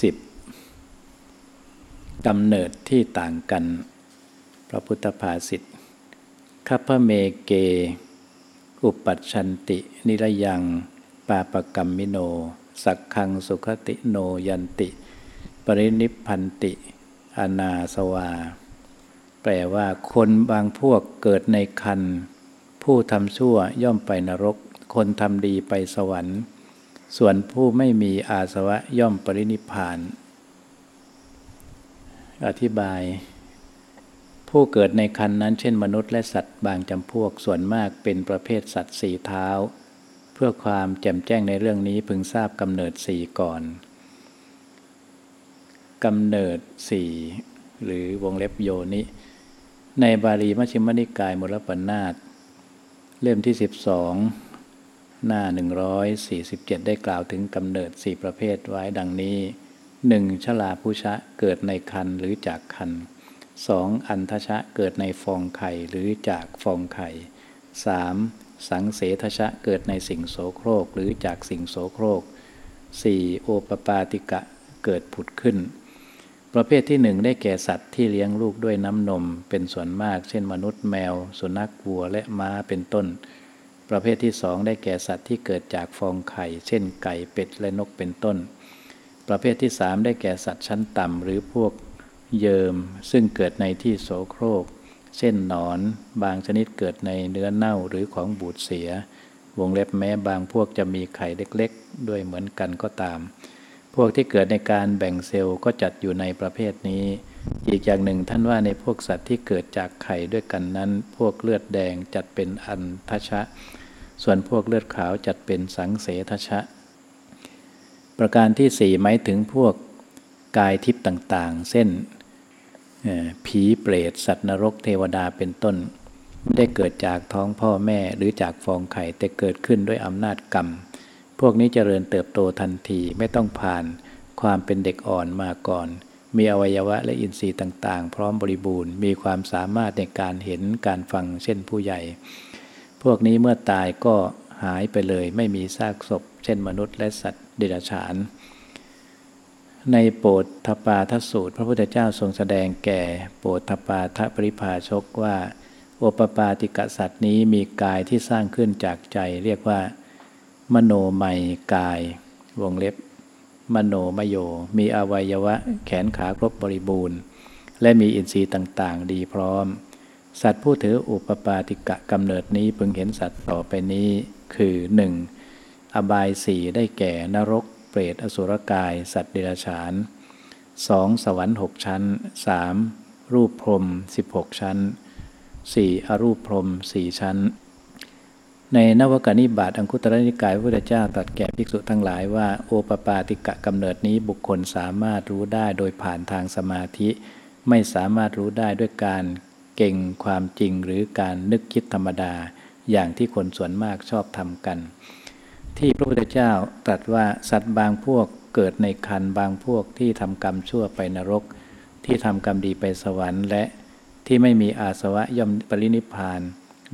สิบกำเนิดที่ต่างกัน พระพุทธภาษิตคัพภเมเก อุปปัชชันติ นิรยัง ปาปกัมมิโน สัคคังสุคติโนยันติ ปรินิพพันติ อนาสวา แปลว่าคนบางพวกเกิดในครรภ์ ผู้ทำชั่วย่อมไปนรก คนทำดีไปสวรรค์ ส่วนผู้ไม่มีอาสวะย่อมปรินิพาน อธิบาย ผู้เกิดในคันนั้นเช่นมนุษย์และสัตว์บางจำพวกส่วนมากเป็นประเภทสัตว์สี่เท้า เพื่อความแจ่มแจ้งในเรื่องนี้พึงทราบกำเนิดสี่ก่อนกำเนิดสี่หรือวงเล็บโยนิ ในบาลีมัชฌิมนิกายมุลปนาตเล่มที่ 12 หน้า 147 ได้กล่าวถึงกำเนิดสี่ประเภทไว้ดังนี้หนึ่งชลาผู้ชะเกิดในคันหรือจากคันสองอันทชะเกิดในฟองไข่หรือจากฟองไข่สามสังเสทชะเกิดในสิ่งโสโครกหรือจากสิ่งโสโครกสี่โอปปาติกะเกิดผุดขึ้น ประเภทที่หนึ่งได้แก่สัตว์ที่เลี้ยงลูกด้วยน้ำนม เป็นส่วนมาก เช่นมนุษย์แมว สุนัขวัวและม้าเป็นต้น ประเภทที่สองได้แก่สัตว์ที่เกิดจากฟองไข่ เช่นไก่เป็ดและนกเป็นต้น ประเภทที่สามได้แก่สัตว์ชั้นต่ำหรือพวกเยิมซึ่งเกิดในที่โสโครก เช่นหนอน บางชนิดเกิดในเนื้อเน่าหรือของบูดเสีย วงเล็บแม้บางพวกจะมีไข่เล็กๆ ด้วยเหมือนกันก็ตาม พวกที่เกิดในการแบ่งเซลล์ก็จัดอยู่ในประเภทนี้ อีกอย่างหนึ่งท่านว่าในพวกสัตว์ที่เกิดจากไข่ด้วยกันนั้น พวกเลือดแดงจัดเป็นอันทชะ ส่วนพวกเลือดขาวจัดเป็นสังเสทชะ ประการที่สี่หมายถึงพวกกายทิพย์ต่างๆ เส้นผีเปรตสัตว์นรกเทวดาเป็นต้น ไม่ได้เกิดจากท้องพ่อแม่หรือจากฟองไข่แต่เกิดขึ้นด้วยอำนาจกรรม พวกนี้เจริญเติบโตทันทีไม่ต้องผ่านความเป็นเด็กอ่อนมาก่อน มีอวัยวะและอินทรีย์ต่าง ๆ พร้อมบริบูรณ์ มีความสามารถในการเห็นการฟังเช่นผู้ใหญ่ พวกนี้เมื่อตายก็หายไปเลยไม่มีซากศพ เช่นมนุษย์และสัตว์เดรัจฉาน ในโปรดทปาทสูตร พระพุทธเจ้าทรงแสดงแก่โปรดทปาทปริภาชกว่าโอปปาติกสัตว์นี้มีกายที่สร้างขึ้นจากใจ เรียกว่า มโนไมกาย วงเล็บ มโนมโย มีอวัยวะแขนขาครบบริบูรณ์ และมีอินทรีย์ต่างๆ ดีพร้อม สัตว์ผู้ถืออุปปาติกะกำเนิดนี้พึงเห็นสัตว์ต่อไปนี้ คือ 1. อบายสี่ได้แก่นรก เปรตอสุรกาย สัตว์เดรัจฉาน 2. สวรรค์หกชั้น 3. รูปพรม 16 ชั้น 4. อรูปพรมสี่ชั้น ในนวกานิบาตอังคุตรนิกายพระพุทธเจ้าตรัสแก่ภิกษุทั้งหลายว่าโอปปาติกะกำเนิดนี้บุคคลสามารถรู้ได้โดยผ่านทางสมาธิ ไม่สามารถรู้ได้ด้วยการเก่งความจริงหรือการนึกคิดธรรมดา อย่างที่คนส่วนมากชอบทำกัน ที่พระพุทธเจ้าตรัสว่าสัตว์บางพวกเกิดในคันบางพวกที่ทำกรรมชั่วไปนรก ที่ทำกรรมดีไปสวรรค์ และที่ไม่มีอาสวะย่อมปรินิพาน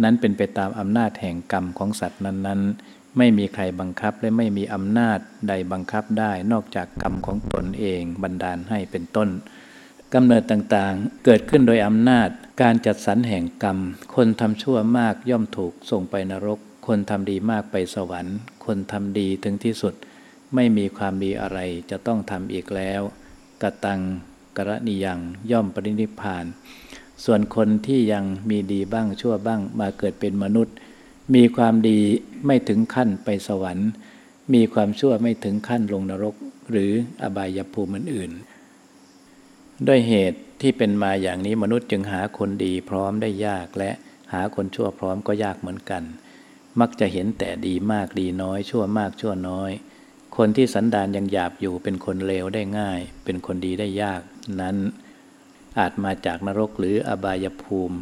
นั้นเป็นไปตามอำนาจแห่งกรรมของสัตว์นั้นๆ ไม่มีใครบังคับและไม่มีอำนาจใดบังคับได้นอกจากกรรมของตนเองบันดาลให้เป็นต้นกำเนิดต่างๆ เกิดขึ้นโดยอำนาจการจัดสรรแห่งกรรม คนทำชั่วมากย่อมถูกส่งไปนรก คนทำดีมากไปสวรรค์ คนทำดีถึงที่สุด ไม่มีความดีอะไรจะต้องทำอีกแล้วกตังกระนิยังย่อมปรินิพาน ส่วนคนที่ยังมีดีบ้างชั่วบ้างมาเกิดเป็นมนุษย์ มีความดีไม่ถึงขั้นไปสวรรค์ มีความชั่วไม่ถึงขั้นลงนรก หรืออบายภูมิอื่นด้วยเหตุที่เป็นมาอย่างนี้มนุษย์จึงหาคนดีพร้อมได้ยากและหาคนชั่วพร้อมก็ยากเหมือนกัน มักจะเห็นแต่ดีมากดีน้อย ชั่วมากชั่วน้อย คนที่สันดานยังหยาบอยู่เป็นคนเลวได้ง่าย เป็นคนดีได้ยากนั้น อาจมาจากนรกหรืออบายภูมิ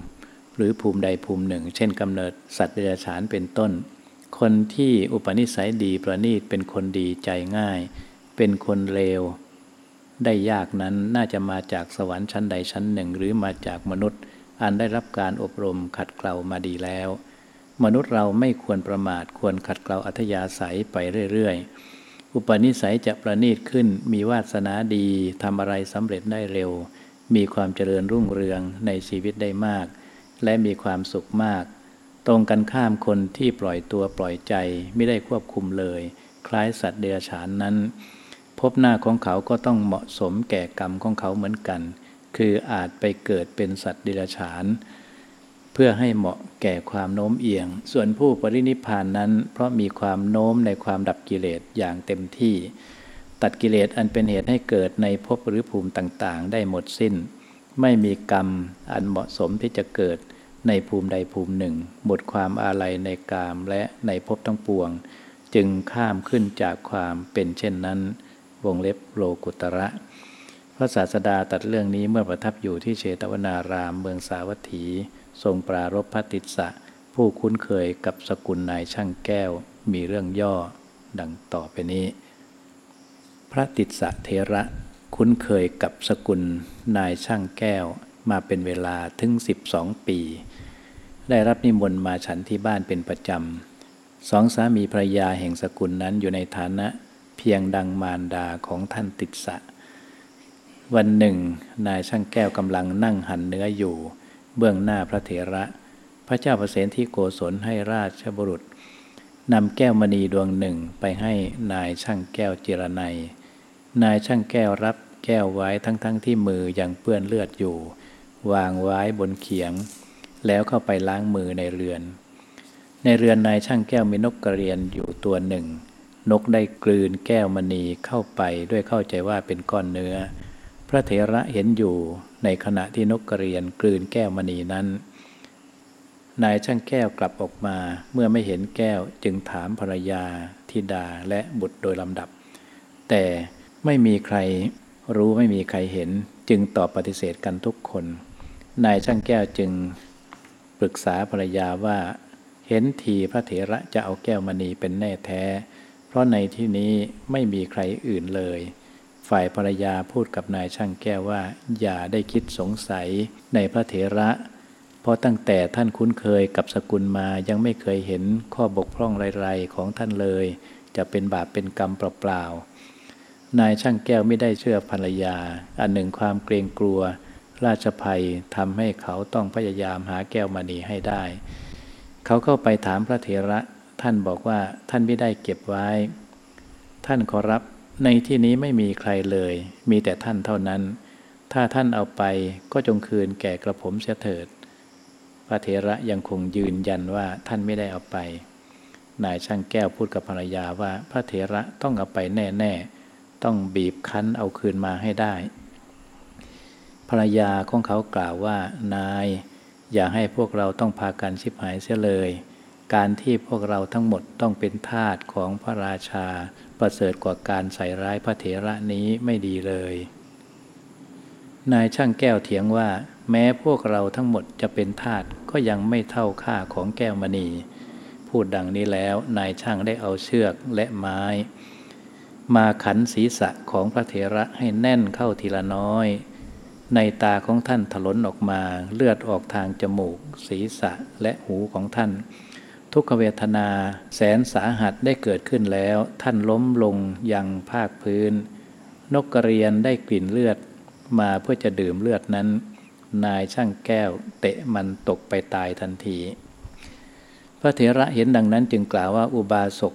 หรือภูมิใดภูมิหนึ่ง เช่นกำเนิดสัตว์เดรัจฉานเป็นต้น คนที่อุปนิสัยดีประณีตเป็นคนดีใจง่าย เป็นคนเลวได้ยากนั้นน่าจะมาจากสวรรค์ชั้นใดชั้นหนึ่ง หรือมาจากมนุษย์ อันได้รับการอบรมขัดเกลามาดีแล้ว มนุษย์เราไม่ควรประมาทควรขัดเกลาอัธยาศัยไปเรื่อยๆ อุปนิสัยจะประณีตขึ้นมีวาสนาดีทำอะไรสำเร็จได้เร็ว มีความเจริญรุ่งเรืองในชีวิตได้มาก และมีความสุขมาก ตรงกันข้ามคนที่ปล่อยตัวปล่อยใจไม่ได้ควบคุมเลย คล้ายสัตว์เดรัจฉานนั้น พบหน้าของเขาก็ต้องเหมาะสมแก่กรรมของเขาเหมือนกัน คืออาจไปเกิดเป็นสัตว์เดรัจฉาน เพื่อให้เหมาะแก่ความโน้มเอียง ส่วนผู้ปรินิพานนั้น เพราะมีความโน้มในความดับกิเลสอย่างเต็มที่ ตัดกิเลสอันเป็นเหตุให้เกิดในภพหรือภูมิต่างๆ ได้หมดสิ้น ไม่มีกรรมอันเหมาะสมที่จะเกิดในภูมิใดภูมิหนึ่ง หมดความอาลัยในกามและในภพทั้งปวง จึงข้ามขึ้นจากความเป็นเช่นนั้น วงเล็บโลกุตระ พระศาสดาตัดเรื่องนี้เมื่อประทับอยู่ที่เชตวนารามเมืองสาวัตถี ทรงปรารบพระติสสะผู้คุ้นเคยกับสกุลนายช่างแก้วมีเรื่องย่อ ดังต่อไปนี้ พระติสะเทระคุ้นเคยกับสกุลนายช่างแก้วมาเป็นเวลาถึง 12 ปี ได้รับนิมนต์มาฉันที่บ้านเป็นประจำสองสามีภรยาแห่งสกุลนั้นอยู่ในฐานะเพียงดังมารดาของท่านติสะ วันหนึ่ง นายช่างแก้วกำลังนั่งหั่นเนื้ออยู่ เบื้องหน้าพระเถระ พระเจ้าประเสนที่โกศลให้ราชบุรุษนำแก้วมณีดวงหนึ่งไปให้นายช่างแก้วเจรนัย นายช่างแก้วรับแก้วไว้ทั้งๆทที่มือยังเปื้อนเลือดอยู่ วางไว้บนเขียง แล้วเข้าไปล้างมือในเรือน ในเรือนนายช่างแก้วมีนกกระเรียนอยู่ตัวหนึ่ง นกได้กลืนแก้วมณีเข้าไปด้วยเข้าใจว่าเป็นก้อนเนื้อ พระเถระเห็นอยู่ในขณะที่นกกระเรียนกลืนแก้วมณีนั้น นายช่างแก้วกลับออกมาเมื่อไม่เห็นแก้วจึงถามภรรยาธิดาและบุตรโดยลำดับ แต่ ไม่มีใครรู้ไม่มีใครเห็น จึงตอบปฏิเสธกันทุกคน นายช่างแก้วจึงปรึกษาภรรยาว่า เห็นทีพระเถระจะเอาแก้วมณีเป็นแน่แท้ เพราะในที่นี้ไม่มีใครอื่นเลย ฝ่ายภรรยาพูดกับนายช่างแก้วว่า อย่าได้คิดสงสัยในพระเถระ เพราะตั้งแต่ท่านคุ้นเคยกับสกุลมายังไม่เคยเห็นข้อบกพร่องไรๆของท่านเลย จะเป็นบาปเป็นกรรมเปล่าๆ นายช่างแก้วไม่ได้เชื่อภรรยา อันหนึ่งความเกรงกลัว ราชภัยทำให้เขาต้องพยายามหาแก้วมณีให้ได้ เขาเข้าไปถามพระเถระท่านบอกว่าท่านไม่ได้เก็บไว้ ท่านขอรับในที่นี้ไม่มีใครเลย มีแต่ท่านเท่านั้น ถ้าท่านเอาไปก็จงคืนแก่กระผมเสียเถิด พระเถระยังคงยืนยันว่าท่านไม่ได้เอาไป นายช่างแก้วพูดกับภรรยาว่าพระเถระต้องเอาไปแน่ๆ ต้องบีบคั้นเอาคืนมาให้ได้ ภรรยาของเขากล่าวว่านาย อย่าให้พวกเราต้องพากันชิบหายเสียเลย การที่พวกเราทั้งหมดต้องเป็นทาสของพระราชา ประเสริฐกว่าการใส่ร้ายพระเถระนี้ไม่ดีเลย นายช่างแก้วเถียงว่า แม้พวกเราทั้งหมดจะเป็นทาสก็ยังไม่เท่าค่าของแก้วมณีพูดดังนี้แล้วนายช่างได้เอาเชือกและไม้ มาขันศีรษะของพระเถระให้แน่นเข้าทีละน้อย ในตาของท่านถลนออกมาเลือดออกทางจมูก ศีรษะและหูของท่าน ทุกขเวทนาแสนสาหัสได้เกิดขึ้นแล้ว ท่านล้มลงยังภาคพื้น นกกระเรียนได้กลิ่นเลือดมาเพื่อจะดื่มเลือดนั้น นายช่างแก้วเตะมันตกไปตายทันที พระเถระเห็นดังนั้นจึงกล่าวว่าอุบาสก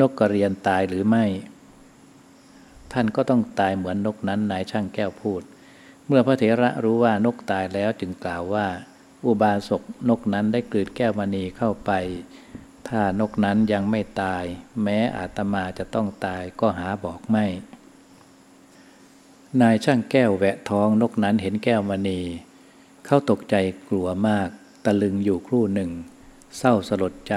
นกกระเรียนตายหรือไม่ ท่านก็ต้องตายเหมือนนกนั้นนายช่างแก้วพูด เมื่อพระเถระรู้ว่านกตายแล้วจึงกล่าวว่า อุบาสกนกนั้นได้กลืนแก้วมณีเข้าไป ถ้านกนั้นยังไม่ตาย แม้อาตมาจะต้องตายก็หาบอกไม่ นายช่างแก้วแวะท้องนกนั้นเห็นแก้วมณี เข้าตกใจกลัวมาก ตะลึงอยู่ครู่หนึ่ง เศร้าสลดใจ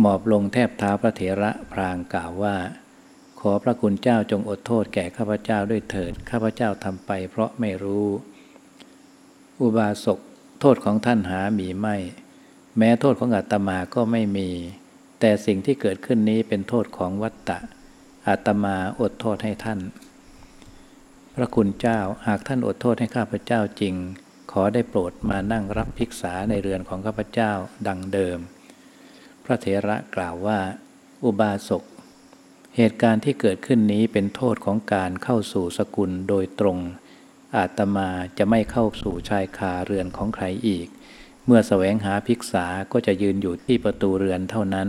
หมอบลงแทบเท้าพระเถระพรางกล่าวว่า ขอพระคุณเจ้าจงอดโทษแก่ข้าพเจ้าด้วยเถิด ข้าพเจ้าทำไปเพราะไม่รู้ อุบาสกโทษของท่านหามีไม่ แม้โทษของอาตมาก็ไม่มี แต่สิ่งที่เกิดขึ้นนี้เป็นโทษของวัตตะ อาตมาอดโทษให้ท่าน พระคุณเจ้าหากท่านอดโทษให้ข้าพเจ้าจริง ขอได้โปรดมานั่งรับภิกษาในเรือนของข้าพเจ้าดังเดิม พระเถระกล่าวว่า อุบาสก เหตุการณ์ที่เกิดขึ้นนี้เป็นโทษของการเข้าสู่สกุลโดยตรง อาตมาจะไม่เข้าสู่ชายคาเรือนของใครอีก เมื่อแสวงหาภิกษาก็จะยืนอยู่ที่ประตูเรือนเท่านั้น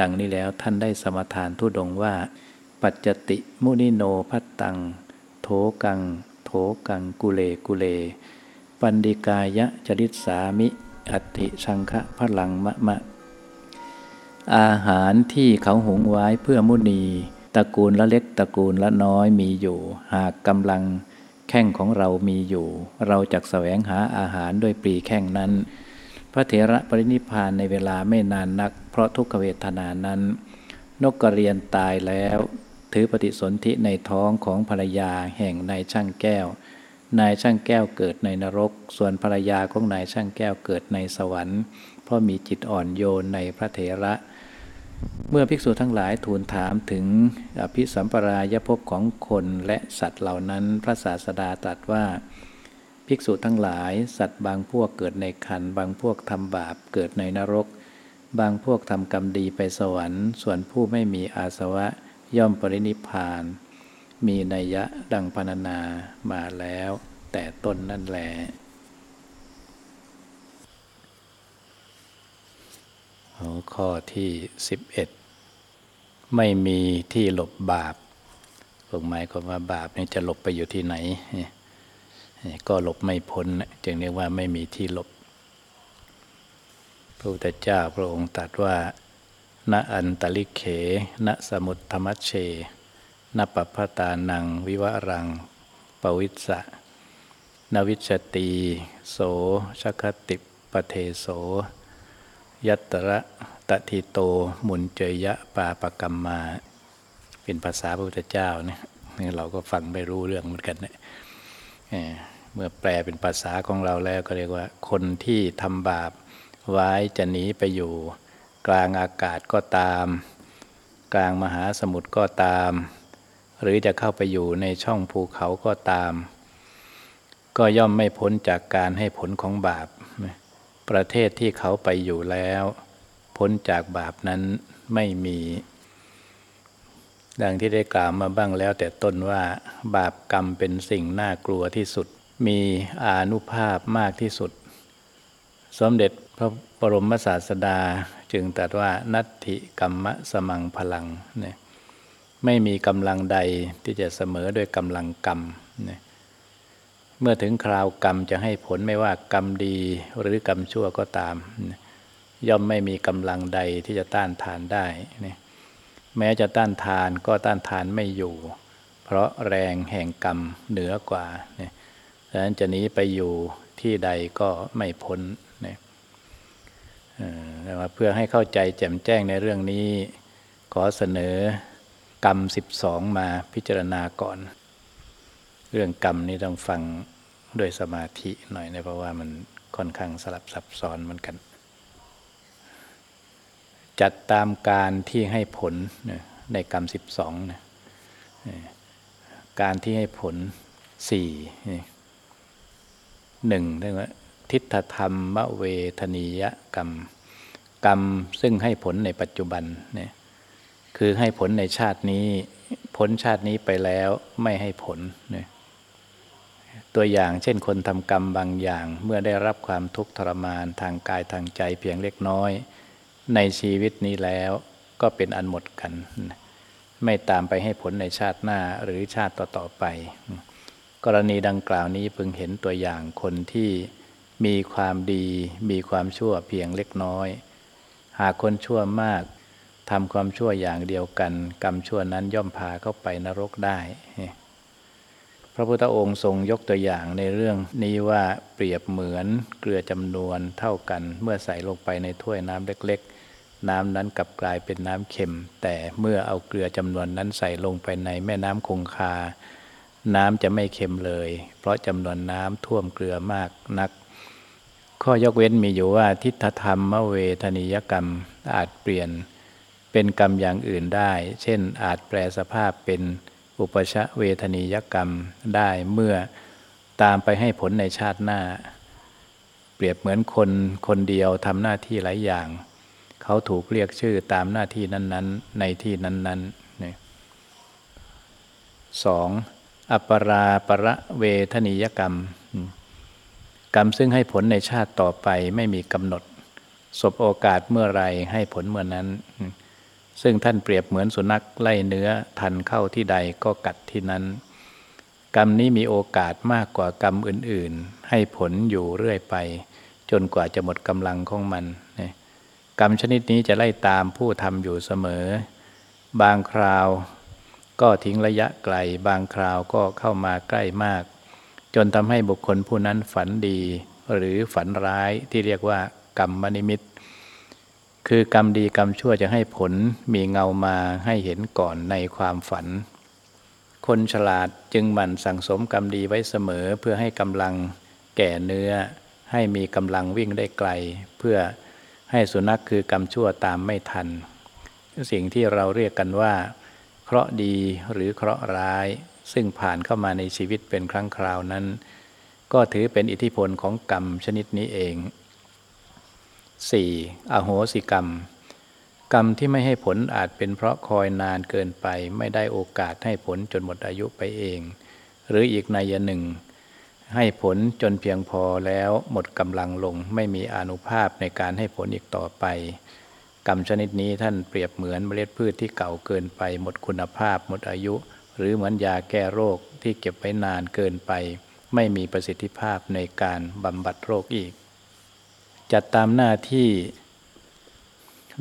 ดังนี้แล้วท่านได้สมทานทุดงว่า ปัจจติมุนิโนพัตตัง โถกัง โถกังกุเลกุเล ปันดิกายะจริตสามิ อัติชังคะพลังมะมะ อาหารที่เขาหุงไว้เพื่อมุนีตระกูลละเล็กตระกูลละน้อยมีอยู่ หากกำลังแข้งของเรามีอยู่ เราจะแสวงหาอาหารด้วยปรีแข้งนั้น พระเถระปรินิพานในเวลาไม่นานนัก เพราะทุกขเวทนานั้น นกกระเรียนตายแล้ว ถือปฏิสนธิในท้องของภรรยาแห่งนายช่างแก้ว นายช่างแก้วเกิดในนรก ส่วนภรรยาของนายช่างแก้วเกิดในสวรรค์ เพราะมีจิตอ่อนโยนในพระเถระ เมื่อภิกษุทั้งหลายทูลถามถึงอภิสัมปรายภพของคนและสัตว์เหล่านั้นพระศาสดาตรัสว่า ภิกษุทั้งหลาย สัตว์บางพวกเกิดในคัน บางพวกทำบาปเกิดในนรก บางพวกทำกรรมดีไปสวรรค์ ส่วนผู้ไม่มีอาสวะย่อมปรินิพาน มีนัยยะดังพรรณนามาแล้ว แต่ต้นนั่นแหละ หัวข้อที่ 11 ไม่มีที่หลบบาปหมายความว่าบาปนี่จะหลบไปอยู่ที่ไหน ก็หลบไม่พ้นจึงเรียกว่าไม่มีที่หลบ พระพุทธเจ้าพระองค์ตรัสว่าณอันตลิเขณสมุตธรรมเชนปัพตานัง วิวรัง ปวิสะนวิชตี โสชคติปเทโส ยัตระตติโตมุนเจยะปาปกรรมมา เป็นภาษาพระพุทธเจ้าเนี่ยเราก็ฟังไม่รู้เรื่องเหมือนกันเนี่ยเมื่อแปลเป็นภาษาของเราแล้วก็เรียกว่า คนที่ทำบาปไว้จะหนีไปอยู่ กลางอากาศก็ตาม กลางมหาสมุทรก็ตาม หรือจะเข้าไปอยู่ในช่องภูเขาก็ตาม ก็ย่อมไม่พ้นจากการให้ผลของบาป ประเทศที่เขาไปอยู่แล้ว พ้นจากบาปนั้นไม่มี ดังที่ได้กล่าวมาบ้างแล้วแต่ต้นว่าบาปกรรมเป็นสิ่งน่ากลัวที่สุด มีอานุภาพมากที่สุด สมเด็จพระบรมศาสดาจึงตรัสว่านัตถิกรรมะสมังพลังเนี่ยไม่มีกำลังใดที่จะเสมอด้วยกำลังกรรมเนี่ย เมื่อถึงคราวกรรมจะให้ผลไม่ว่ากรรมดีหรือกรรมชั่วก็ตาม ย่อมไม่มีกำลังใดที่จะต้านทานได้นี่แม้จะต้านทานก็ต้านทานไม่อยู่ เพราะแรงแห่งกรรมเหนือกว่าเนี่ยดังนั้นจะหนีไปอยู่ที่ใดก็ไม่พ้นเนี่ยเพื่อให้เข้าใจแจ่มแจ้งในเรื่องนี้ ขอเสนอกรรม 12 มาพิจารณาก่อน เรื่องกรรมนี้ต้องฟังด้วยสมาธิหน่อยนะเพราะว่ามันค่อนข้างสลับซับซ้อนเหมือนกัน จัดตามการที่ให้ผลในกรรม 12นะการที่ให้ผลสี่หนึ่งเรียกว่าทิฏฐธรรมมเวทนียกรรม กรรมซึ่งให้ผลในปัจจุบันเนี่ยคือให้ผลในชาตินี้ ผลชาตินี้ไปแล้วไม่ให้ผลเนี่ย ตัวอย่างเช่นคนทำกรรมบางอย่าง เมื่อได้รับความทุกข์ทรมานทางกายทางใจเพียงเล็กน้อย ในชีวิตนี้แล้วก็เป็นอันหมดกัน ไม่ตามไปให้ผลในชาติหน้าหรือชาติต่อๆไป กรณีดังกล่าวนี้พึงเห็นตัวอย่างคนที่มีความดีมีความชั่วเพียงเล็กน้อย หากคนชั่วมากทำความชั่วอย่างเดียวกัน กรรมชั่วนั้นย่อมพาเข้าไปนรกได้ ระพุทธองค์ทรงยกตัวอย่างในเรื่องนี้ว่าเปรียบเหมือนเกลือจำนวนเท่ากัน เมื่อใส่ลงไปในถ้วยน้ำเล็ก ๆ น้ำนั้นกลับกลายเป็นน้ำเค็ม แต่เมื่อเอาเกลือจำนวนนั้นใส่ลงไปในแม่น้ำคงคา น้ำจะไม่เค็มเลย เพราะจำนวนน้ำท่วมเกลือมากนัก ข้อยกเว้นมีอยู่ว่าทิฏฐธรรมเวทนิยกรรมอาจเปลี่ยนเป็นกรรมอย่างอื่นได้ เช่นอาจแปลสภาพเป็น อุปชะเวทนียกรรมได้เมื่อตามไปให้ผลในชาติหน้า เปรียบเหมือนคนคนเดียวทำหน้าที่หลายอย่าง เขาถูกเรียกชื่อตามหน้าที่นั้น ๆ ในที่นั้นๆนี่สองอปราประเวทนิยกรรม กรรมซึ่งให้ผลในชาติต่อไปไม่มีกำหนด สบโอกาสเมื่อไรให้ผลเมื่อนั้น ซึ่งท่านเปรียบเหมือนสุนัขไล่เนื้อทันเข้าที่ใดก็กัดที่นั้น กรรมนี้มีโอกาสมากกว่ากรรมอื่นๆ ให้ผลอยู่เรื่อยไป จนกว่าจะหมดกำลังของมัน กรรมชนิดนี้จะไล่ตามผู้ทำอยู่เสมอ บางคราวก็ทิ้งระยะไกล บางคราวก็เข้ามาใกล้มาก จนทำให้บุคคลผู้นั้นฝันดี หรือฝันร้ายที่เรียกว่ากรรมมนิมิต คือกรรมดีกรรมชั่วจะให้ผลมีเงามาให้เห็นก่อนในความฝัน คนฉลาดจึงหมั่นสั่งสมกรรมดีไว้เสมอเพื่อให้กำลังแก่เนื้อ ให้มีกำลังวิ่งได้ไกล เพื่อให้สุนัขคือกรรมชั่วตามไม่ทัน สิ่งที่เราเรียกกันว่า เคราะดีหรือเคราะห์ร้าย ซึ่งผ่านเข้ามาในชีวิตเป็นครั้งคราวนั้น ก็ถือเป็นอิทธิพลของกรรมชนิดนี้เอง 4. อโหสิกรรม กรรมที่ไม่ให้ผลอาจเป็นเพราะคอยนานเกินไป ไม่ได้โอกาสให้ผลจนหมดอายุไปเอง หรืออีกนัยหนึ่ง ให้ผลจนเพียงพอแล้วหมดกำลังลงไม่มีอนุภาพในการให้ผลอีกต่อไป กรรมชนิดนี้ท่านเปรียบเหมือนเมล็ดพืชที่เก่าเกินไป หมดคุณภาพ หมดอายุ หรือเหมือนยาแก้โรคที่เก็บไว้นานเกินไป ไม่มีประสิทธิภาพในการบำบัดโรคอีก จัดตามหน้าที่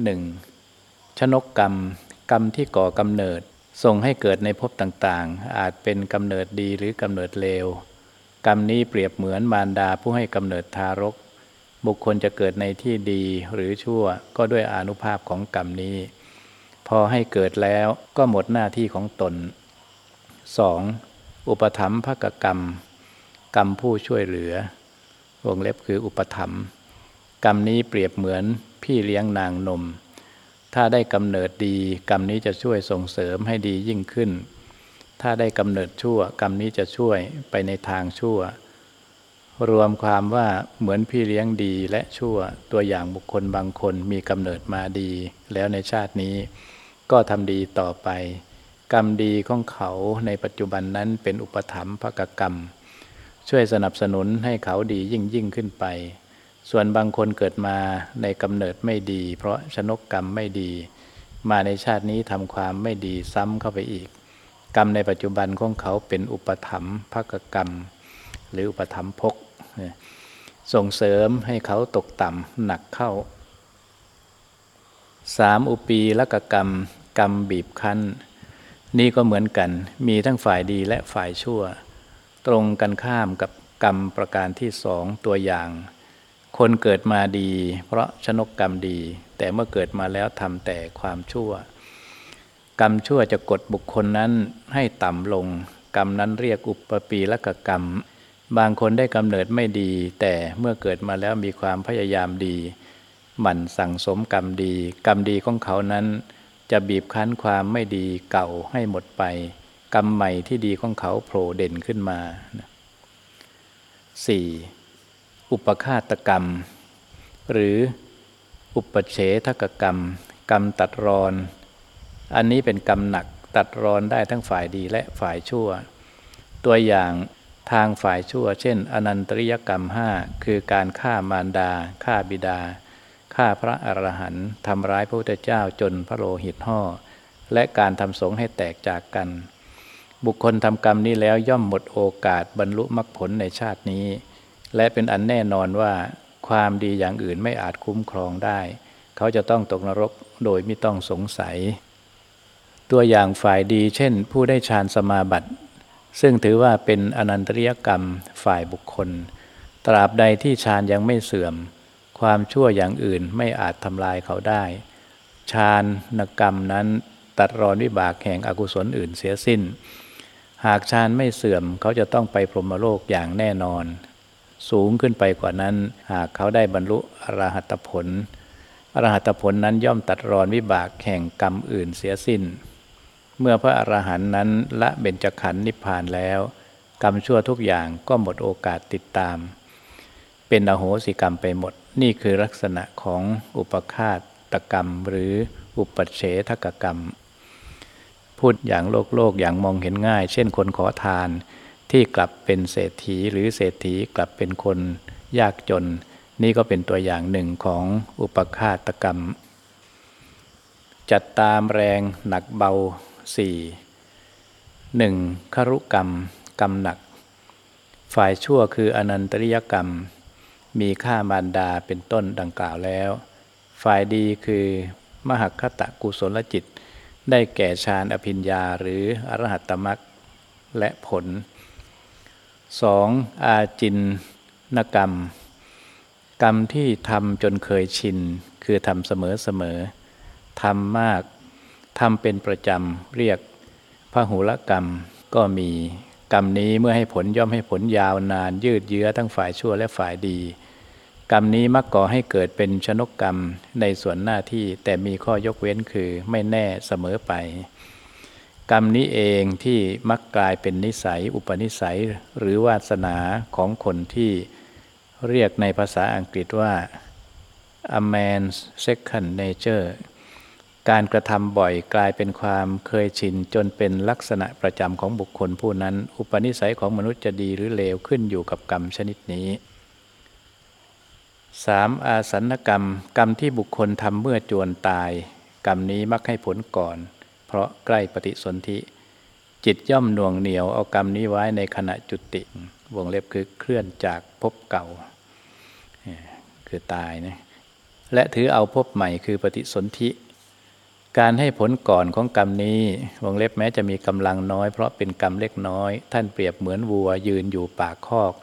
หนึ่งชนกกรรม กรรมที่ก่อกำเนิด ส่งให้เกิดในภพต่างๆ อาจเป็นกำเนิดดีหรือกำเนิดเลว กรรมนี้เปรียบเหมือนมารดาผู้ให้กำเนิดทารก บุคคลจะเกิดในที่ดีหรือชั่วก็ด้วยอนุภาพของกรรมนี้ พอให้เกิดแล้วก็หมดหน้าที่ของตน 2. อุปถัมภกกรรม กรรมผู้ช่วยเหลือวงเล็บคืออุปถัมภ์ กรรมนี้เปรียบเหมือนพี่เลี้ยงนางนม ถ้าได้กำเนิดดีกรรมนี้จะช่วยส่งเสริมให้ดียิ่งขึ้น ถ้าได้กำเนิดชั่ว กรรมนี้จะช่วยไปในทางชั่ว รวมความว่าเหมือนพี่เลี้ยงดีและชั่วตัวอย่างบุคคลบางคนมีกำเนิดมาดี แล้วในชาตินี้ ก็ทำดีต่อไป กรรมดีของเขาในปัจจุบันนั้นเป็นอุปถัมภกกรรม ช่วยสนับสนุนให้เขาดียิ่งยิ่งขึ้นไป ส่วนบางคนเกิดมาในกำเนิดไม่ดี เพราะชนกกรรมไม่ดี มาในชาตินี้ทำความไม่ดีซ้ำเข้าไปอีก กรรมในปัจจุบันของเขาเป็นอุปถัมภกกรรม หรืออุปถัมภกส่งเสริมให้เขาตกต่ำหนักเข้าสามอุปีละกกรรม กรรมบีบคั้น นี่ก็เหมือนกันมีทั้งฝ่ายดีและฝ่ายชั่ว ตรงกันข้ามกับกรรมประการที่สองตัวอย่าง คนเกิดมาดี เพราะชนกกรรมดี แต่เมื่อเกิดมาแล้วทำแต่ความชั่ว กรรมชั่วจะกดบุคคลนั้นให้ต่ำลง กรรมนั้นเรียกอุปปีละกกรรม บางคนได้กำเนิดไม่ดี แต่เมื่อเกิดมาแล้วมีความพยายามดี หมั่นสั่งสมกรรมดี กรรมดีของเขานั้น จะบีบคั้นความไม่ดีเก่าให้หมดไป กรรมใหม่ที่ดีของเขาโผล่เด่นขึ้นมา 4. อุปฆาตกรรม หรืออุปเฉทกกรรม กรรมตัดรอน อันนี้เป็นกรรมหนักตัดรอนได้ทั้งฝ่ายดีและฝ่ายชั่ว ตัวอย่างทางฝ่ายชั่ว เช่น อนันตริยกรรมห้าคือการฆ่ามารดาฆ่าบิดาฆ่าพระอรหันต์ทำร้ายพระพุทธเจ้าจนพระโลหิตห่อและการทำสงฆ์ให้แตกจากกัน บุคคลทำกรรมนี้แล้วย่อมหมดโอกาสบรรลุมรรคผลในชาตินี้ และเป็นอันแน่นอนว่าความดีอย่างอื่นไม่อาจคุ้มครองได้ เขาจะต้องตกนรกโดยไม่ต้องสงสัย ตัวอย่างฝ่ายดีเช่น ผู้ได้ฌานสมาบัติ ซึ่งถือว่าเป็นอนันตริยกรรมฝ่ายบุคคล ตราบใดที่ฌานยังไม่เสื่อม ความชั่วอย่างอื่นไม่อาจทำลายเขาได้ฌานนกรรมนั้นตัดรอนวิบากแห่งอกุศลอื่นเสียสิ้น หากฌานไม่เสื่อมเขาจะต้องไปพรหมโลกอย่างแน่นอน สูงขึ้นไปกว่านั้น หากเขาได้บรรลุอรหัตผล อรหัตผลนั้นย่อมตัดรอนวิบากแห่งกรรมอื่นเสียสิ้น เมื่อพระอรหันต์นั้นละเบญจขันธ์นิพพานแล้ว กรรมชั่วทุกอย่างก็หมดโอกาสติดตาม เป็นอโหสิกรรมไปหมด นี่คือลักษณะของอุปคาตกรรมหรืออุปเฉทกกรรม พูดอย่างโลกโลกอย่างมองเห็นง่าย เช่นคนขอทาน ที่กลับเป็นเศรษฐีหรือเศรษฐีกลับเป็นคนยากจน นี่ก็เป็นตัวอย่างหนึ่งของอุปคาตกรรม จัดตามแรงหนักเบาสี่หนึ่งครุกรรม กรรมหนัก ฝ่ายชั่วคืออนันตริยกรรม มีฆ่ามารดาเป็นต้นดังกล่าวแล้ว ฝ่ายดีคือมหคตะกุศลจิต ได้แก่ฌานอภิญญาหรืออรหัตตมรรคและผล 2. องอาจินนกรรม กรรมที่ทำจนเคยชิน คือทำเสมอเสมอทำมากทำเป็นประจำเรียกพระหุลกรรมก็มีกรรมนี้เมื่อให้ผลย่อมให้ผลยาวนาน ยืดเยื้อทั้งฝ่ายชั่วและฝ่ายดี กรรมนี้มักก่อให้เกิดเป็นชนกกรรมในส่วนหน้าที่แต่มีข้อยกเว้นคือไม่แน่เสมอไป กรรมนี้เองที่มักกลายเป็นนิสัย อุปนิสัยหรือวาสนาของคนที่เรียกในภาษาอังกฤษว่า a man's second nature การกระทำบ่อยกลายเป็นความเคยชินจนเป็นลักษณะประจำของบุคคลผู้นั้น อุปนิสัยของมนุษย์จะดีหรือเลวขึ้นอยู่กับกรรมชนิดนี้ 3. อาสันกรรม กรรมที่บุคคลทำเมื่อจวนตาย กรรมนี้มักให้ผลก่อน เพราะใกล้ปฏิสนธิจิตย่อมหน่วงเหนียวเอากรรมนี้ไว้ในขณะจุติวงเล็บคือเคลื่อนจากภพเก่า คือตายนะและถือเอาภพใหม่คือปฏิสนธิการให้ผลก่อนของกรรมนี้วงเล็บแม้จะมีกำลังน้อยเพราะเป็นกรรมเล็กน้อย ท่านเปรียบเหมือนวัวยืนอยู่ปากคอก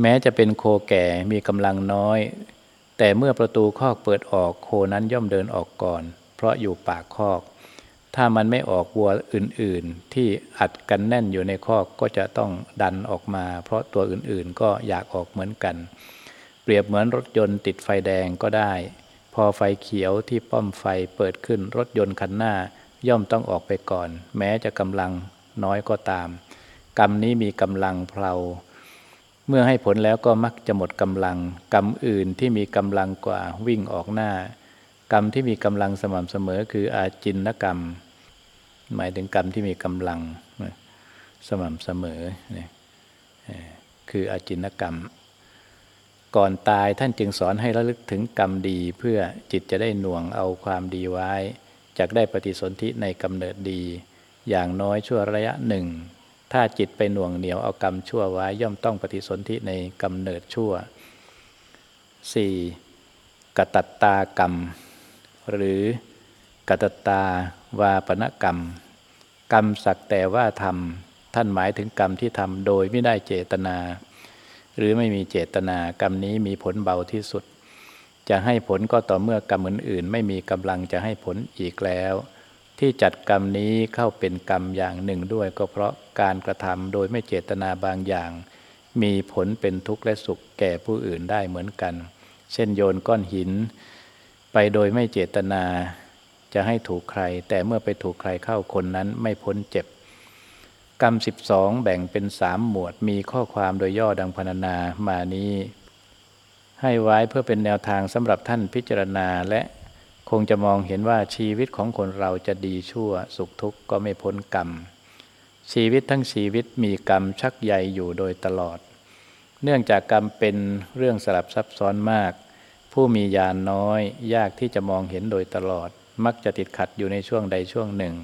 แม้จะเป็นโคแก่มีกำลังน้อย แต่เมื่อประตูคอกเปิดออกโคนั้นย่อมเดินออกก่อน เพราะอยู่ปากคอก ถ้ามันไม่ออกวัวอื่นๆ ที่อัดกันแน่นอยู่ในคอกก็จะต้องดันออกมา เพราะตัวอื่นๆ ก็อยากออกเหมือนกัน เปรียบเหมือนรถยนต์ติดไฟแดงก็ได้ พอไฟเขียวที่ป้อมไฟเปิดขึ้นรถยนต์คันหน้า ย่อมต้องออกไปก่อน แม้จะกำลังน้อยก็ตาม กรรมนี้มีกำลังเพลาเมื่อให้ผลแล้วก็มักจะหมดกำลัง กรรมอื่นที่มีกำลังกว่าวิ่งออกหน้า กรรมที่มีกำลังสม่ำเสมอคืออาจินนกรรม หมายถึงกรรมที่มีกำลังสม่ำเสมอคืออาจินนกรรม ก่อนตายท่านจึงสอนให้ระลึกถึงกรรมดีเพื่อจิตจะได้หน่วงเอาความดีไว้จากได้ปฏิสนธิในกำเนิดดี อย่างน้อยชั่วระยะหนึ่ง ถ้าจิตไปหน่วงเหนียวเอากรรมชั่วไว้ย่อมต้องปฏิสนธิในกำเนิดชั่ว 4. กตัตตากรรม หรือกตัตตา วาปณกรรม กรรมสักแต่ว่าทำท่านหมายถึงกรรมที่ทำโดยไม่ได้เจตนา หรือไม่มีเจตนากรรมนี้มีผลเบาที่สุด จะให้ผลก็ต่อเมื่อกรรมอื่นๆ ไม่มีกำลังจะให้ผลอีกแล้ว ที่จัดกรรมนี้เข้าเป็นกรรมอย่างหนึ่งด้วย ก็เพราะการกระทำโดยไม่เจตนาบางอย่าง มีผลเป็นทุกข์และสุขแก่ผู้อื่นได้เหมือนกัน เช่นโยนก้อนหิน ไปโดยไม่เจตนา จะให้ถูกใคร แต่เมื่อไปถูกใครเข้าคนนั้นไม่พ้นเจ็บ กรรม 12 แบ่งเป็นสามหมวดมีข้อความโดยย่อดังพรรณนามานี้ ให้ไว้เพื่อเป็นแนวทางสำหรับท่านพิจารณาและคงจะมองเห็นว่าชีวิตของคนเราจะดีชั่วสุขทุกข์ก็ไม่พ้นกรรม ชีวิตทั้งชีวิตมีกรรมชักใหญ่อยู่โดยตลอด เนื่องจากกรรมเป็นเรื่องสลับซับซ้อนมาก ผู้มีญาณน้อยยากที่จะมองเห็นโดยตลอด มักจะติดขัดอยู่ในช่วงใดช่วงหนึ่ง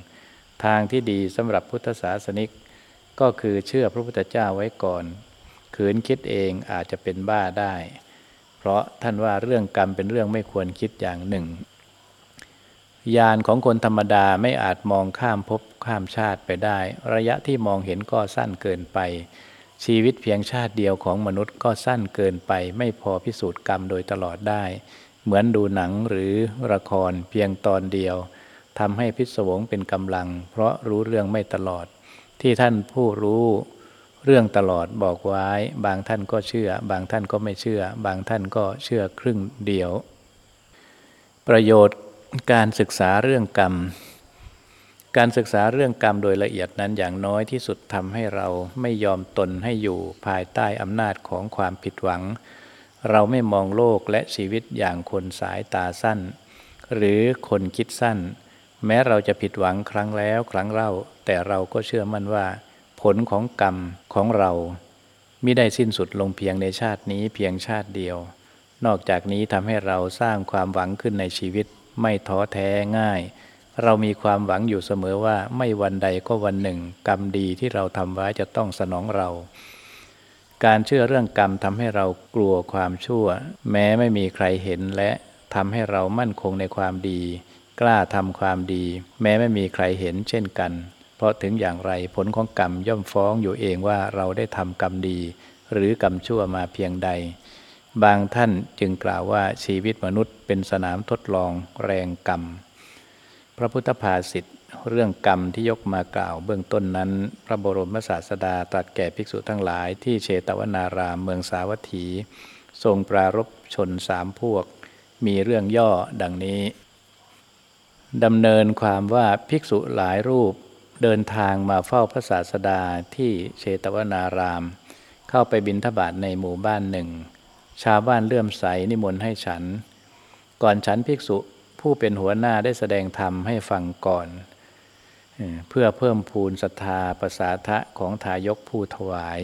ทางที่ดีสำหรับพุทธศาสนิก ก็คือเชื่อพระพุทธเจ้าไว้ก่อน ขืนคิดเองอาจจะเป็นบ้าได้ เพราะท่านว่าเรื่องกรรมเป็นเรื่องไม่ควรคิดอย่างหนึ่งญาณของคนธรรมดาไม่อาจมองข้ามภพข้ามชาติไปได้ ระยะที่มองเห็นก็สั้นเกินไป ชีวิตเพียงชาติเดียวของมนุษย์ก็สั้นเกินไป ไม่พอพิสูจน์กรรมโดยตลอดได้ เหมือนดูหนังหรือละครเพียงตอนเดียวทำให้พิศวงเป็นกำลัง เพราะรู้เรื่องไม่ตลอด ที่ท่านผู้รู้เรื่องตลอดบอกไว้ บางท่านก็เชื่อ บางท่านก็ไม่เชื่อ บางท่านก็เชื่อครึ่งเดียว ประโยชน์การศึกษาเรื่องกรรม การศึกษาเรื่องกรรมโดยละเอียดนั้นอย่างน้อยที่สุดทำให้เราไม่ยอมตนให้อยู่ภายใต้อำนาจของความผิดหวัง เราไม่มองโลกและชีวิตอย่างคนสายตาสั้น หรือคนคิดสั้น แม้เราจะผิดหวังครั้งแล้วครั้งเล่า แต่เราก็เชื่อมั่นว่า ผลของกรรมของเรามิได้สิ้นสุดลงเพียงในชาตินี้เพียงชาติเดียว นอกจากนี้ทำให้เราสร้างความหวังขึ้นในชีวิต ไม่ท้อแท้ง่าย เรามีความหวังอยู่เสมอว่าไม่วันใดก็วันหนึ่ ง กรรมดีที่เราทำไว้จะต้องสนองเรา การเชื่อเรื่องกรรมทำให้เรากลัวความชั่ว แม้ไม่มีใครเห็นและทำให้เรามั่นคงในความดี กล้าทำความดี แม้ไม่มีใครเห็นเช่นกัน เพราะถึงอย่างไรผลของกรรมย่อมฟ้องอยู่เองว่าเราได้ทำกรรมดี หรือกรรมชั่วมาเพียงใด บางท่านจึงกล่าวว่าชีวิตมนุษย์เป็นสนามทดลองแรงกรรม พระพุทธภาษิต เรื่องกรรมที่ยกมากล่าวเบื้องต้นนั้น พระบรมศาสดาตรัสแก่ภิกษุทั้งหลาย ที่เชตวนารามเมืองสาวัตถี ทรงปรารบชนสามพวก มีเรื่องย่อดังนี้ดำเนินความว่าภิกษุหลายรูปเดินทางมาเฝ้าพระศาสดาที่เชตวนาราม เข้าไปบิณฑบาตในหมู่บ้านหนึ่ง ชาวบ้านเลื่อมใสนิมนต์ให้ฉัน ก่อนฉันภิกษุผู้เป็นหัวหน้าได้แสดงธรรมให้ฟังก่อน เพื่อเพิ่มพูนศรัทธาประสาทะของทายกผู้ถวาย